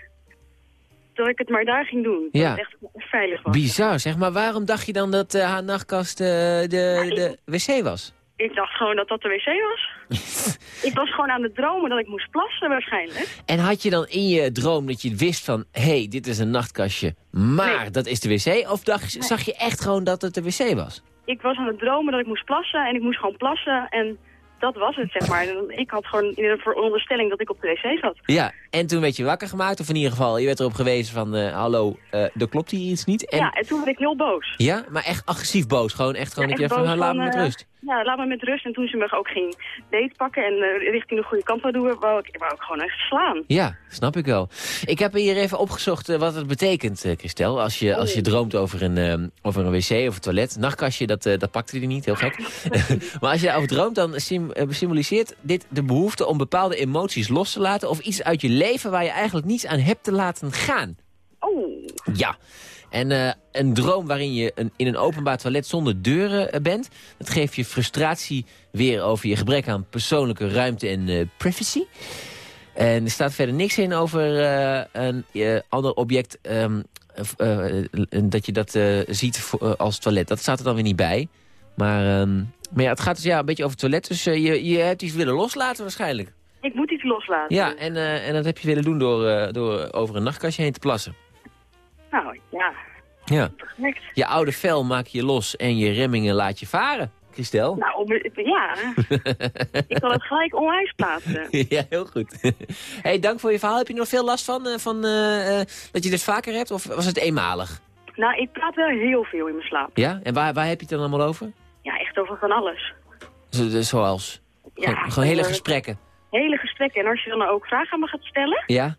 Dat ik het maar daar ging doen. Ja. Dat het echt veilig was. bizar zeg. Maar waarom dacht je dan dat eh, haar nachtkast eh, de, de wc was? Ik dacht gewoon dat dat de wc was. ik was gewoon aan het dromen dat ik moest plassen waarschijnlijk. En had je dan in je droom dat je wist van... hé, hey, dit is een nachtkastje, maar Nee. dat is de wc? Of dacht, zag je echt gewoon dat het de wc was? Ik was aan het dromen dat ik moest plassen en ik moest gewoon plassen. En dat was het, zeg maar. Ik had gewoon in de veronderstelling dat ik op de wc zat. Ja, en toen werd je wakker gemaakt. Of in ieder geval, je werd erop gewezen van... eh, hallo, eh er klopt hier iets niet. En, Ja, en toen werd ik heel boos. ja, maar echt agressief boos. Gewoon echt gewoon Ja, dat je van, laat me met eh, rust. Ja, laat me met rust. En toen ze me ook ging beetpakken en eh, richting de goede kant wou doen, wou ik, wou ik gewoon echt slaan. Ja, snap ik wel. Ik heb hier even opgezocht eh, wat het betekent, eh, Christel. Als je, als je droomt over een, over een wc of een toilet. Nachtkastje, dat, dat pakte hij niet, heel gek. maar als je daarover droomt, dan sim- symboliseert dit de behoefte om bepaalde emoties los te laten... of iets uit je leven waar je eigenlijk niets aan hebt te laten gaan. Oh, Ja. En eh, een droom waarin je een, in een openbaar toilet zonder deuren eh, bent... dat geeft je frustratie weer over je gebrek aan persoonlijke ruimte en eh, privacy. En er staat verder niks in over een ander object... ehm, eh, eh, dat je dat ziet voor- als toilet. Dat staat er dan weer niet bij. Maar, ehm, maar ja, het gaat dus ja, een beetje over het toilet. Dus je, je hebt iets willen loslaten waarschijnlijk. ik moet iets loslaten. Ja, en, en dat heb je willen doen door, door over een nachtkastje heen te plassen. Nou, ja, Ja. perfect. Je oude vel maak je los en je remmingen laat je varen. Christel? Nou, om, ja. ik kan het gelijk onwijs plaatsen. ja, heel goed. hey, dank voor je verhaal. Heb je nog veel last van, eh, van eh, eh, dat je dit vaker hebt? Of was het eenmalig? Nou, ik praat wel heel veel in mijn slaap. Ja? En waar, waar heb je het dan allemaal over? Ja, echt over van alles. Zo- Zoals? Ja, gewoon, gewoon hele gesprekken. Hele gesprekken. En als je dan ook vragen aan me gaat stellen, Ja?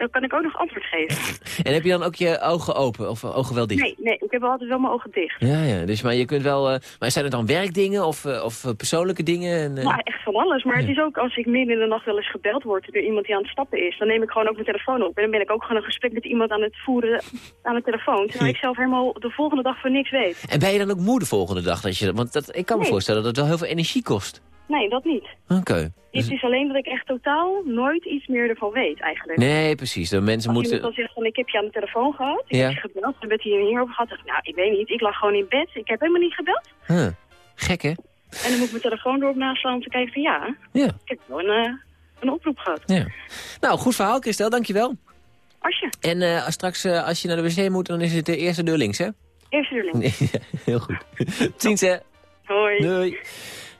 Dan kan ik ook nog antwoord geven. En heb je dan ook je ogen open? Of eh, ogen wel dicht? Nee, nee, ik heb altijd wel mijn ogen dicht. Ja, ja. Dus, maar je kunt wel... eh, maar zijn het dan werkdingen of, eh, of persoonlijke dingen? En, Nou, echt van alles. Maar het is ook als ik midden in de nacht wel eens gebeld word door iemand die aan het stappen is, dan neem ik gewoon ook mijn telefoon op. En dan ben ik ook gewoon een gesprek met iemand aan het voeren aan de telefoon. Terwijl ik zelf helemaal de volgende dag voor niks weet. En ben je dan ook moe de volgende dag? Dat je, want dat, ik kan me Nee. voorstellen dat het wel heel veel energie kost. Nee, dat niet. Oké. Dus- Het is alleen dat ik echt totaal nooit iets meer ervan weet eigenlijk. Nee, precies. De mensen Als moeten... dan zegt van ik heb je aan de telefoon gehad, ik Ja. heb je gebeld, we hebben het hier en hierover gehad. Nou, ik weet niet, ik lag gewoon in bed, ik heb helemaal niet gebeld. Huh. Gek, hè? En dan moet ik mijn telefoon erop naslaan om te kijken van ja, Ja. ik heb wel een, eh, een oproep gehad. ja. Nou, goed verhaal, Christel. Dankjewel. Asje. En eh, straks eh, als je naar de wc moet, dan is het de eerste deur links, hè? Eerste deur links. Nee, heel goed. Ziens, hè? Hoi. Doei.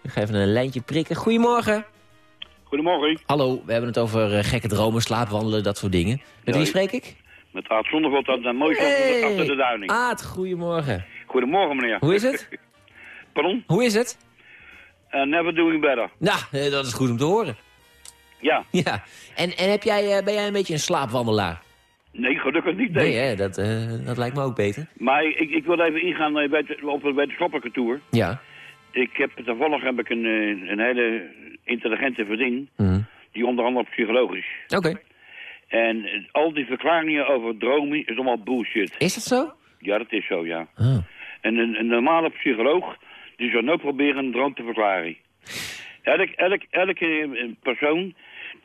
Ik ga even een lijntje prikken. Goedemorgen. Goedemorgen, Hallo, we hebben het over eh, gekke dromen, slaapwandelen, dat soort dingen. Met wie spreek ik? met Aad Zonneveld uit de mooiste achter, achter de duining. Aad, goedemorgen. Goedemorgen, meneer. Hoe is het? Pardon? Hoe is het? Uh, never doing better. Nou, eh, dat is goed om te horen. Ja. Ja. En, en heb jij, ben jij een beetje een slaapwandelaar? Nee, gelukkig niet. Nee, Nee. hè? Dat, dat lijkt me ook beter. Maar ik, ik wil even ingaan eh, bij de, op de wetenschappelijke tour. Ja. Ik heb, toevallig heb ik een, eh, een hele intelligente vriendin, Mhm. die onder andere psycholoog is. Oké. En eh, al die verklaringen over dromen is allemaal bullshit. Is dat zo? Ja, dat is zo, ja. Ah. En een, een normale psycholoog, die zou nooit proberen een droom te verklaren. Elk, elk, elke eh, persoon,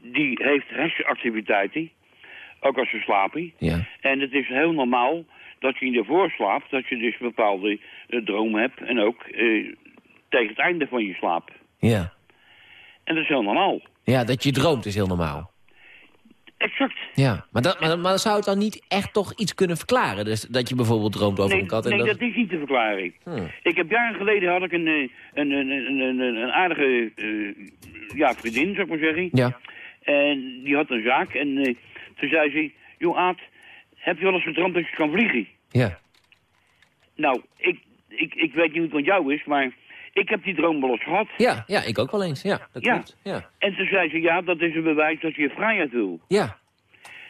die heeft hersenactiviteiten, ook als ze slapen. Ja. En het is heel normaal dat je in de voorslaap, dat je dus bepaalde dromen hebt. En ook eh, tegen het einde van je slaap. Ja. En dat is heel normaal. Ja, dat je droomt is heel normaal. Exact. Ja, maar, dat, maar, maar zou het dan niet echt toch iets kunnen verklaren? Dus dat je bijvoorbeeld droomt over nee, een kat en nee dat... dat is niet de verklaring. Hmm. Ik heb jaren geleden had ik een, eh, een, een, een, een, een, een aardige eh, ja, vriendin, zou ik maar zeggen. Ja. En die had een zaak en eh, toen zei ze... Joh, Aad, heb je wel eens gedroomd dat je kan vliegen? Ja. Nou, ik, ik, ik weet niet hoe het met jou is, maar ik heb die droom wel eens gehad. Ja, ja, ik ook wel eens. Ja, dat Ja. klopt. Ja. En toen zei ze, ja, dat is een bewijs dat je vrijheid wil. Ja.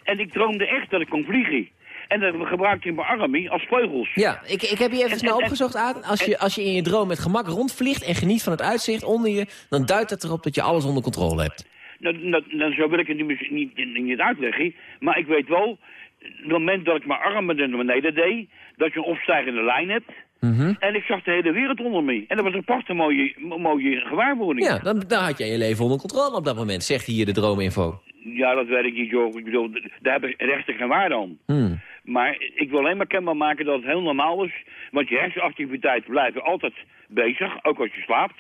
En ik droomde echt dat ik kon vliegen. En dat gebruikte ik mijn armen als vleugels. Ja, ik, ik heb hier even En- snel en- opgezocht, Aad. Als je, als je in je droom met gemak rondvliegt en geniet van het uitzicht onder je... dan duidt dat erop dat je alles onder controle hebt. Nou, nou, nou, zo wil ik het niet, niet, niet, uitleggen. Maar ik weet wel, het moment dat ik mijn armen naar beneden deed... dat je een opstijgende lijn hebt. Mhm. En ik zag de hele wereld onder me. En dat was een prachtig mooie, mo- mooie gewaarwording. Ja, dan, dan had jij je leven onder controle op dat moment, zegt hier de droominfo. Ja, dat weet ik niet, joh. Ik bedoel, daar hebben rechten geen waarde aan. Hmm. Maar ik wil alleen maar kenbaar maken dat het heel normaal is. Want je hersenactiviteiten blijven altijd bezig, ook als je slaapt.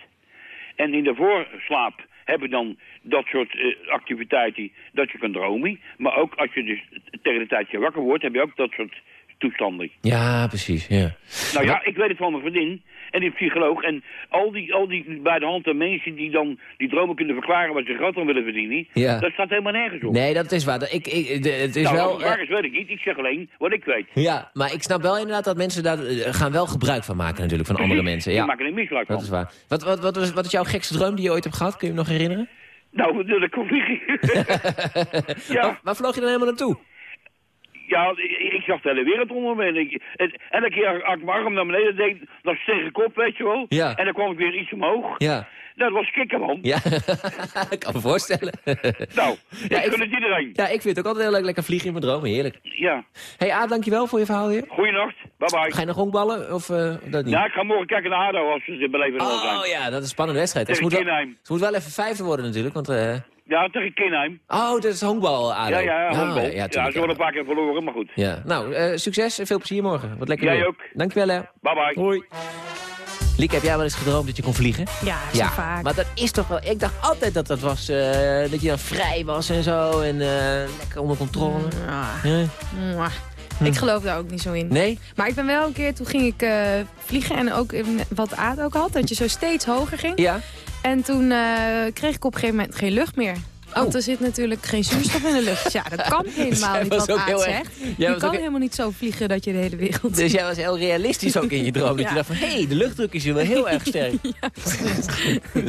En in de voorslaap heb je dan dat soort eh, activiteiten dat je kan dromen. Maar ook als je dus tegen de tijd je wakker wordt, heb je ook dat soort toestanden. Ja, precies, ja. Nou ja, ik weet het van mijn vriendin en die psycholoog. En al die, al die bij de hand mensen die dan die dromen kunnen verklaren wat ze geld aan willen verdienen. Ja. Dat staat helemaal nergens op. Nee, dat is waar. Dat- Ik, ik, de- het is nou, wel... waar is, weet ik niet. Ik zeg alleen wat ik weet. Ja, maar ik snap wel inderdaad dat mensen daar eh, gaan wel gebruik van maken natuurlijk, van andere mensen. Die Ja, maken er misbruik van. dat is waar. Wat, wat, wat, was- wat is jouw gekste droom die je ooit hebt gehad? Kun je hem nog herinneren? Nou, dat kon vliegen. ja, Waar, waar vloog je dan helemaal naartoe? Ja ik, ik zag de hele wereld onder me. En ik, en, elke keer als ik mijn arm naar beneden deed, dan steeg ik op, weet je wel. Ja. En dan kwam ik weer iets omhoog. Ja. Dat was kicken, man. Ja, ik kan me voorstellen. Nou, Ja, ik ik- het iedereen. Ja, ik vind het ook altijd heel leuk lekker vliegen in mijn dromen. Heerlijk. Ja. hey, Aad, dankjewel voor je verhaal hier. Goeienacht. Bye-bye. Ga je nog honkballen of eh, dat niet? Ja, ik ga morgen kijken naar ADO als ze beleven zijn. Oh ja, dat is een spannende wedstrijd. Het moet, wel, het moet wel even vijfde worden natuurlijk, want... eh, Ja, tegen Kinheim. Oh, dat is honkbal, Ado. Ja, ja, ja, honkbal. Ja, Ja, ze worden een paar keer verloren, maar goed. Ja, nou, eh, succes en veel plezier morgen. Wat lekker Jij weer. ook. Dankjewel, hè. Bye-bye. Hoi. Liek, heb jij wel eens gedroomd dat je kon vliegen? Ja, zo vaak. maar dat is toch wel... Ik dacht altijd dat dat was, eh, dat je dan vrij was en zo. En eh, lekker onder controle. Ah, Ja. mwah. Ik geloof daar ook niet zo in. Nee? Maar ik ben wel een keer, toen ging ik eh, vliegen en ook in- wat Aad ook had, dat je zo steeds hoger ging. Ja. En toen eh, kreeg ik op een gegeven moment geen lucht meer. Want Oh. er zit natuurlijk geen zuurstof in de lucht. Ja, dat kan helemaal niet wat Aad zegt. Je kan ook- helemaal niet zo vliegen dat je de hele wereld Dus jij was heel realistisch ook in je droom. Dat je Ja. dacht van, hé, hey, de luchtdruk is hier wel heel erg sterk.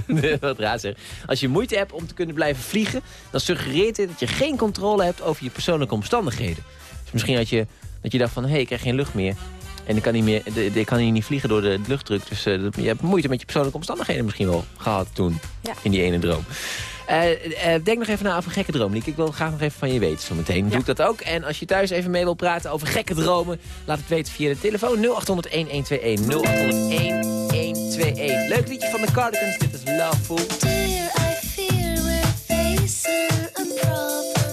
Wat raar zeg. Als je moeite hebt om te kunnen blijven vliegen... dan suggereert dit dat je geen controle hebt over je persoonlijke omstandigheden. Dus misschien had je, dat je dacht van, hé, hey, ik krijg geen lucht meer. En ik kan, niet meer, de- de- ik kan hier niet vliegen door de luchtdruk. Dus eh, je hebt moeite met je persoonlijke omstandigheden misschien wel gehad toen. Ja. In die ene droom. Eh, eh, denk nog even na over gekke droom, Liek. Ik wil graag nog even van je weten. Zometeen doe ik dat ook. En als je thuis even mee wil praten over gekke dromen... laat het weten via de telefoon 0800-1121. 0800-1121. Leuk liedje van de Cardigans. Dit is Loveful. Dear, I fear we're facing a problem.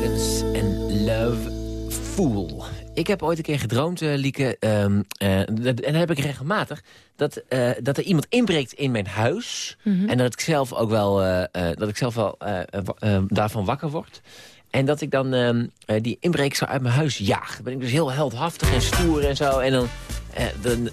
Cardigans en Love Fool. Ik heb ooit een keer gedroomd, eh, Lieke, ehm, eh, dat- en dat heb ik regelmatig... Dat, eh, dat er iemand inbreekt in mijn huis... Mhm. en dat ik zelf ook wel, dat ik zelf wel daarvan wakker word... En dat ik dan ehm, eh, die inbreker zo uit mijn huis jaag. Dan ben ik dus heel heldhaftig en stoer en zo. En dan, eh,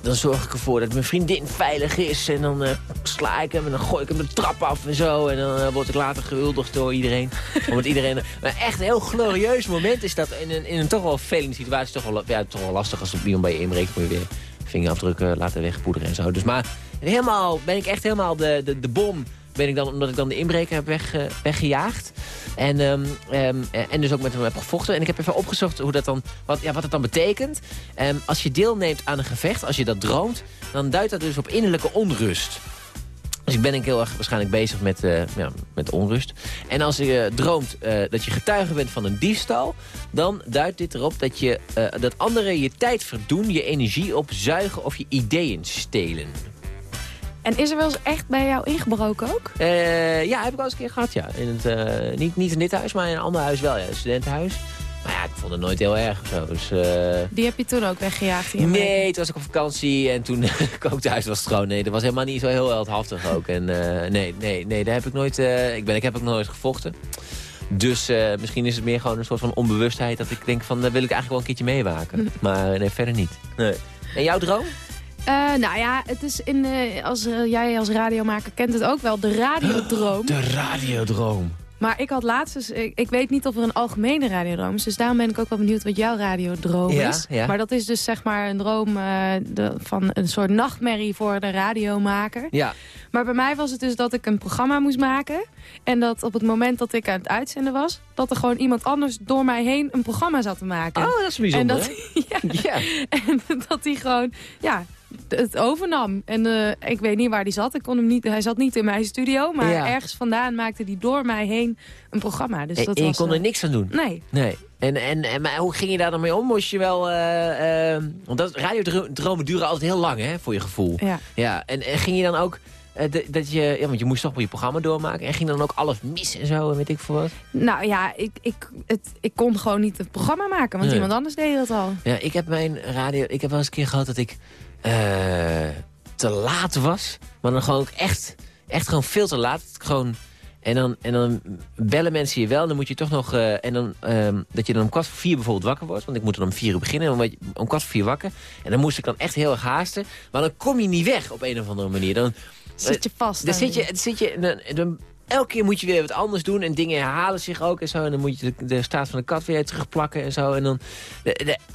dan, zorg ik ervoor dat mijn vriendin veilig is. En dan eh, sla ik hem en dan gooi ik hem de trap af en zo. En dan word ik later gehuldigd door iedereen. Omdat iedereen maar echt een heel glorieus moment is dat. In een, in een toch wel vervelende situatie. Toch wel, ja, toch wel lastig als iemand bij je inbreekt. Moet je weer vingerafdrukken laten wegpoederen en zo. Dus maar helemaal, ben ik echt helemaal de, de, de bom ben ik dan, omdat ik dan de inbreker heb weg, weggejaagd. En, ehm, ehm, eh, en dus ook met hem heb gevochten. En ik heb even opgezocht hoe dat dan, wat, ja, wat het dan betekent. Ehm, als je deelneemt aan een gevecht, als je dat droomt... dan duidt dat dus op innerlijke onrust. Dus ik ben ik heel erg waarschijnlijk bezig met, eh, ja, met onrust. En als je eh, droomt eh, dat je getuige bent van een diefstal... dan duidt dit erop dat, je, dat anderen je tijd verdoen... je energie opzuigen of je ideeën stelen. En is er wel eens echt bij jou ingebroken ook? Eh, ja, heb ik al eens een keer gehad, ja. In het, eh, niet, niet in dit huis, maar in een ander huis wel, ja. Een studentenhuis. Maar ja, ik vond het nooit heel erg of zo. Dus, eh, Die heb je toen ook weggejaagd? inbreker? nee, toen was ik op vakantie en toen kookte huis was het gewoon. Nee, dat was helemaal niet zo heel heldhaftig ook. En eh, nee, nee, nee, daar heb ik nooit... eh, ik, ben, ik heb ook nooit gevochten. Dus eh, misschien is het meer gewoon een soort van onbewustheid... dat ik denk van, daar wil ik eigenlijk wel een keertje meewaken. Maar nee, verder niet. Nee. En jouw droom? Eh, nou ja, het is in, eh, als, eh, jij als radiomaker kent het ook wel, de radiodroom. De radiodroom. Maar ik had laatst dus, ik, ik weet niet of er een algemene radiodroom is. Dus daarom ben ik ook wel benieuwd wat jouw radiodroom Ja, is. ja. Maar dat is dus zeg maar een droom de- van een soort nachtmerrie voor de radiomaker. Ja. Maar bij mij was het dus dat ik een programma moest maken. En dat op het moment dat ik aan het uitzenden was... dat er gewoon iemand anders door mij heen een programma zat te maken. Oh, dat is bijzonder, En dat, ja, En dat hij gewoon ja, het overnam. En eh, ik weet niet waar hij zat. Ik kon hem niet, hij zat niet in mijn studio. Maar Ja. ergens vandaan maakte hij door mij heen een programma. Dus En- dat en je was, kon er eh, niks aan doen? Nee. Nee. En, en, en maar hoe ging je daar dan mee om? Moest je wel... eh, want dat, radiodromen duren altijd heel lang, hè, voor je gevoel. Ja. ja en, en ging je dan ook... de- dat je, ja, want je moest toch wel je programma doormaken. En ging dan ook alles mis en zo, en weet ik veel wat? Nou ja, ik, ik, het, ik kon gewoon niet het programma maken. Want Nee. iemand anders deed dat al. Ja, ik heb mijn radio... Ik heb wel eens een keer gehad dat ik te laat was. Maar dan gewoon ook echt, echt gewoon veel te laat. Gewoon... En dan, en dan bellen mensen je wel. En dan moet je toch nog... eh, en dan, ehm, dat je dan om kwart voor vier bijvoorbeeld wakker wordt. Want ik moet dan om vier uur beginnen. Dan je om kwart voor vier wakker. En dan moest ik dan echt heel erg haasten. Maar dan kom je niet weg op een of andere manier. Dan Zit je vast. Dan aan zit je, dan zit je dan, dan- elke keer moet je weer wat anders doen. En dingen herhalen zich ook en zo. En dan moet je de, staat van de kat weer terugplakken en zo. En dan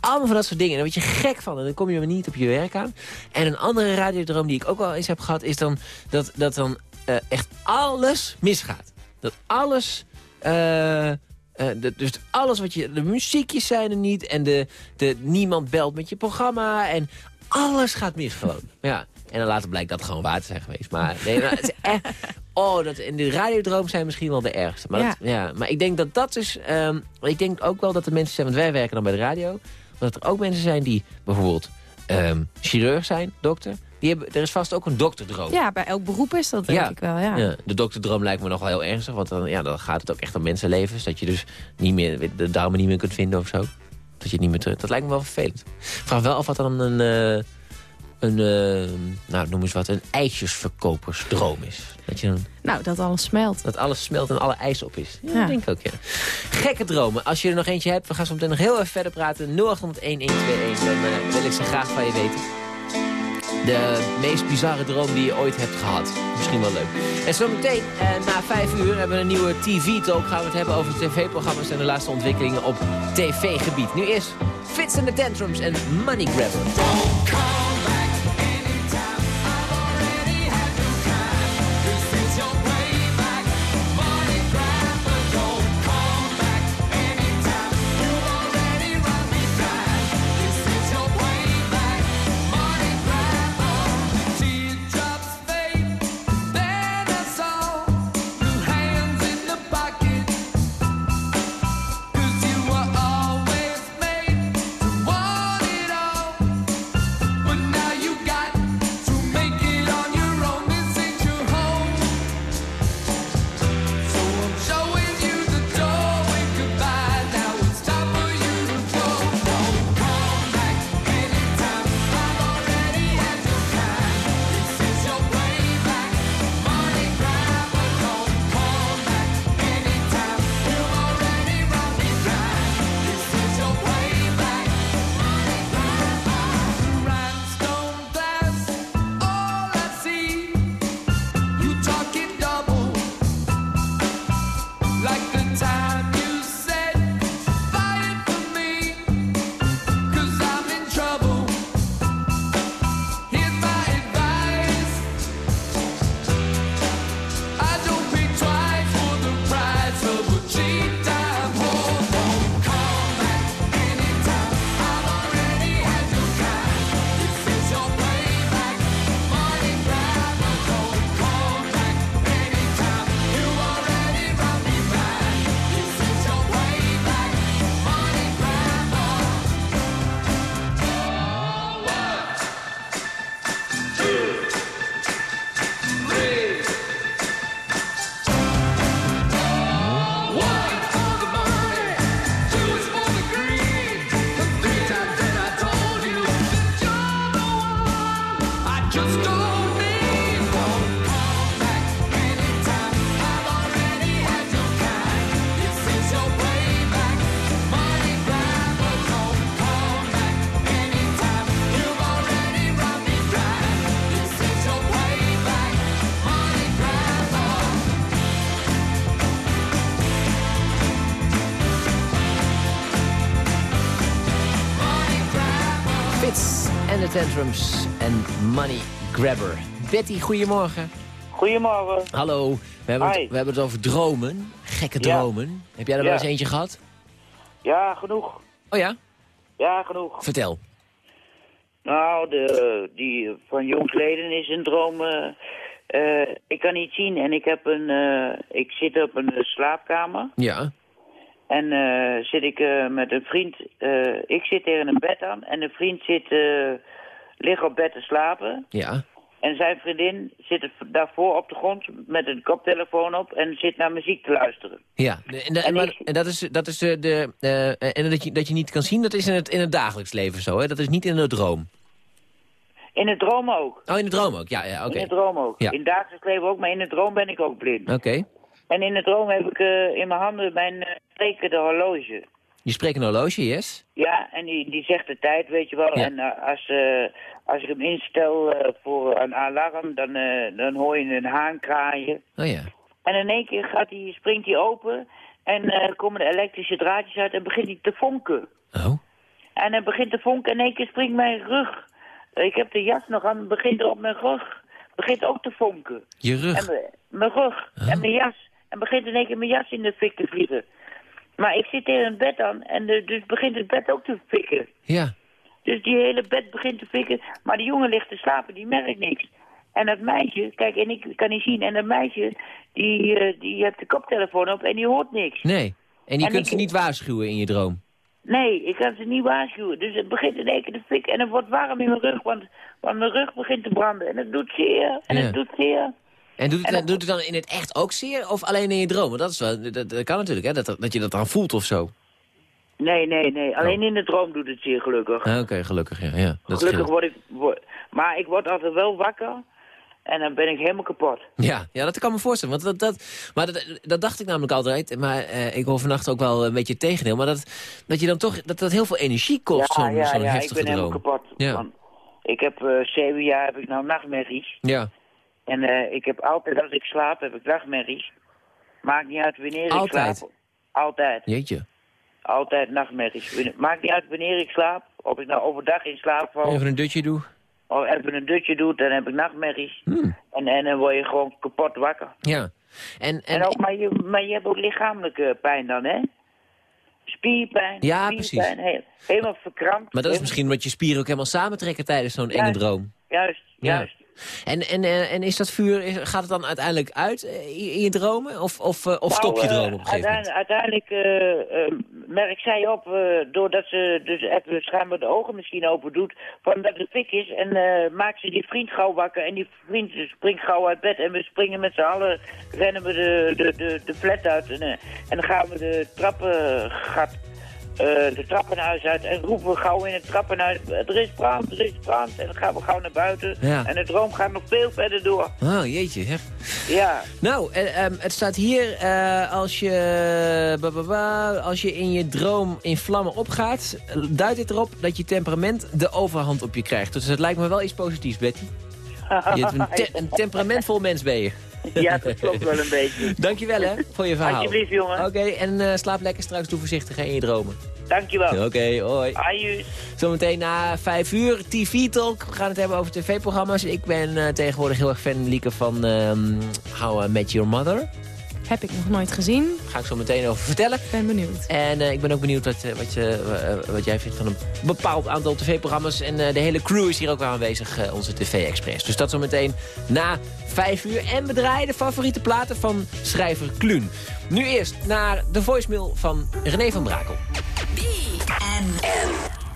allemaal van dat soort dingen. En daar word je gek van. En dan kom je maar niet op je werk aan. En een andere radiodroom die ik ook wel eens heb gehad... is dan dat, dat dan eh, echt alles misgaat. Dat alles... eh, eh, dus alles wat je... De muziekjes zijn er niet. En de, de, niemand belt met je programma. En alles gaat mis gewoon. Ja. En dan later blijkt dat gewoon waar te zijn geweest. Maar, nee, maar het is echt... Oh, dat, en de radiodroom zijn misschien wel de ergste. Maar, Ja. dat- ja, maar ik denk dat dat is... ehm, ik denk ook wel dat er mensen zijn... Want wij werken dan bij de radio. Maar dat er ook mensen zijn die bijvoorbeeld ehm, chirurg zijn, dokter. Die hebben, er is vast ook een dokterdroom. Ja, bij elk beroep is dat denk ik wel. Ja. Ja, de dokterdroom lijkt me nog wel heel ernstig. Want dan, ja, dan gaat het ook echt om mensenlevens. Dat je dus niet meer, de darmen niet meer kunt vinden of zo. Dat je het niet meer terug... Dat lijkt me wel vervelend. Ik vraag wel af wat dan een... eh, een, eh, nou, noem eens wat, een ijsjesverkopersdroom is. Dat, je dan, Nou, dat alles smelt. dat alles smelt en alle ijs op is. Ja, Ja. denk ik ook, ja. Gekke dromen. Als je er nog eentje hebt, we gaan zo meteen nog heel even verder praten. 0800-1121, dan eh, wil ik ze graag van je weten. De meest bizarre droom die je ooit hebt gehad. Misschien wel leuk. En zometeen, eh, na vijf uur, hebben we een nieuwe TV-talk. Gaan we het hebben over tv-programma's en de laatste ontwikkelingen op tv-gebied. Nu eerst Fits and the Tantrums en Money Grabber. Tantrums en Money Grabber. Betty, goedemorgen. Goedemorgen. Hallo. We hebben, het, we hebben het over dromen. Gekke Ja. dromen. Heb jij er Ja. wel eens eentje gehad? Ja, genoeg. Oh ja? Ja, genoeg. Vertel. Nou, de, die van jongsleden is een droom. eh, eh, ik kan niet zien en ik heb een. eh, ik zit op een slaapkamer. Ja. En zit ik met een vriend. ik zit tegen een bed aan en een vriend zit. Eh ligt op bed te slapen. Ja. En zijn vriendin zit daarvoor op de grond met een koptelefoon op en zit naar muziek te luisteren. Ja, en, de- en, maar- en dat is, dat is de, de eh, en dat je, dat je niet kan zien, dat is in het, in het dagelijks leven zo, hè? Dat is niet in de droom. In de droom ook. Oh, in de droom ook, ja, ja oké. In de droom ook. Ja. In het dagelijks leven ook, maar in de droom ben ik ook blind. Oké. En in de droom heb ik eh, in mijn handen mijn uh, sprekende horloge. Je spreekt een horloge, yes? Ja, en die, die zegt de tijd, weet je wel. Ja. En eh, als, eh, als ik hem instel eh, voor een alarm, dan, dan hoor je een haan kraaien. Oh ja. En in één keer gaat die, springt hij open en komen de elektrische draadjes uit en begint hij te vonken. Oh. En hij begint te vonken en in één keer springt mijn rug. Ik heb de jas nog aan, begint er op mijn rug. Begint ook te vonken. Je rug? En mijn- mijn rug en mijn jas. En begint in één keer mijn jas in de fik te vliegen. Maar ik zit tegen het bed aan en de- dus begint het bed ook te fikken. Ja. Dus die hele bed begint te fikken, maar die jongen ligt te slapen, die merkt niks. En dat meisje, kijk, en ik kan niet zien, en dat meisje, die, eh, die heeft de koptelefoon op en die hoort niks. Nee. En je En kunt ik- ze niet waarschuwen in je droom. Nee, ik kan ze niet waarschuwen. Dus het begint in één keer te fikken en het wordt warm in mijn rug, want, want mijn rug begint te branden. En het doet zeer, en Ja. het doet zeer. En doet het, dan, doet het dan in het echt ook zeer of alleen in je droom? Want dat, is wel, dat, dat kan natuurlijk, hè? Dat, dat je dat dan voelt of zo. Nee, nee, nee. Alleen in de droom doet het zeer gelukkig. Ah, Oké, gelukkig, ja. ja dat gelukkig scheelt. word ik... word- maar ik word altijd wel wakker en dan ben ik helemaal kapot. Ja, ja, dat kan me voorstellen. Want dat, dat, maar dat, dat dacht ik namelijk altijd. Maar eh, ik hoor vannacht ook wel een beetje het tegendeel. Maar dat, dat je dan toch dat dat heel veel energie kost, ja, zo'n ja, zo'n ja, ik heftige ben helemaal droom. kapot. Ja. Ik heb eh, zeven jaar heb ik nou nachtmerries. Ja. En eh, ik heb altijd, als ik slaap, heb ik nachtmerries. Maakt niet uit wanneer ik slaap. Altijd. Jeetje. Altijd nachtmerries. Maakt niet uit wanneer ik slaap. Of ik nou overdag in slaap val. Even een dutje doe. Of even een dutje doe, dan heb ik nachtmerries. Hmm. En, en dan word je gewoon kapot wakker. Ja. En, En ook, maar, je, maar je hebt ook lichamelijke pijn dan, hè? Spierpijn. Ja, spierpijn, precies. heel- helemaal verkrampt. Maar dat is misschien omdat je spieren ook helemaal samentrekken tijdens zo'n enge Juist. droom. Juist, Ja. juist. En, en, eh, en is dat vuur, gaat het dan uiteindelijk uit eh, in je dromen? Of, of, eh, of Nou, stop je droom op een gegeven moment? uiteindelijk, merkt zij op, doordat ze dus even schijnbaar de ogen misschien open doet, van dat het fik is. En maakt ze die vriend gauw wakker en die vriend springt gauw uit bed. En we springen met z'n allen, rennen we de, de, de, de flat uit. En, en dan gaan we de trappengat, eh de trappenhuis uit en roepen we gauw in het trappenhuis, er is brand, er is brand. En dan gaan we gauw naar buiten. Ja. En de droom gaat nog veel verder door. Oh, jeetje, zeg. Ja. Nou, eh, ehm, het staat hier, eh, als, je, ba, ba, ba, als je in je droom in vlammen opgaat... eh, duidt dit erop dat je temperament de overhand op je krijgt. Dus het lijkt me wel iets positiefs, Betty. Je hebt een, te- een temperamentvol mens ben je. Ja, dat klopt wel een beetje. Dankjewel hè, voor je verhaal. Alsjeblieft, jongen. Oké, en eh, slaap lekker straks, doe voorzichtig hè, in je dromen. Dankjewel. Oké, hoi. Aju. Zometeen na vijf uur, TV-talk. We gaan het hebben over tv-programma's. Ik ben eh, tegenwoordig heel erg fan, Lieke, van ehm How I Met Your Mother. Heb ik nog nooit gezien. Daar ga ik zo meteen over vertellen. Ben benieuwd. En eh, ik ben ook benieuwd wat, eh, wat, je, eh, wat jij vindt van een bepaald aantal tv-programma's. En eh, de hele crew is hier ook weer aanwezig, eh, onze TV-express. Dus dat zometeen na vijf uur. En we draaien de favoriete platen van schrijver Kluun. Nu eerst naar de voicemail van René van Brakel. BNN.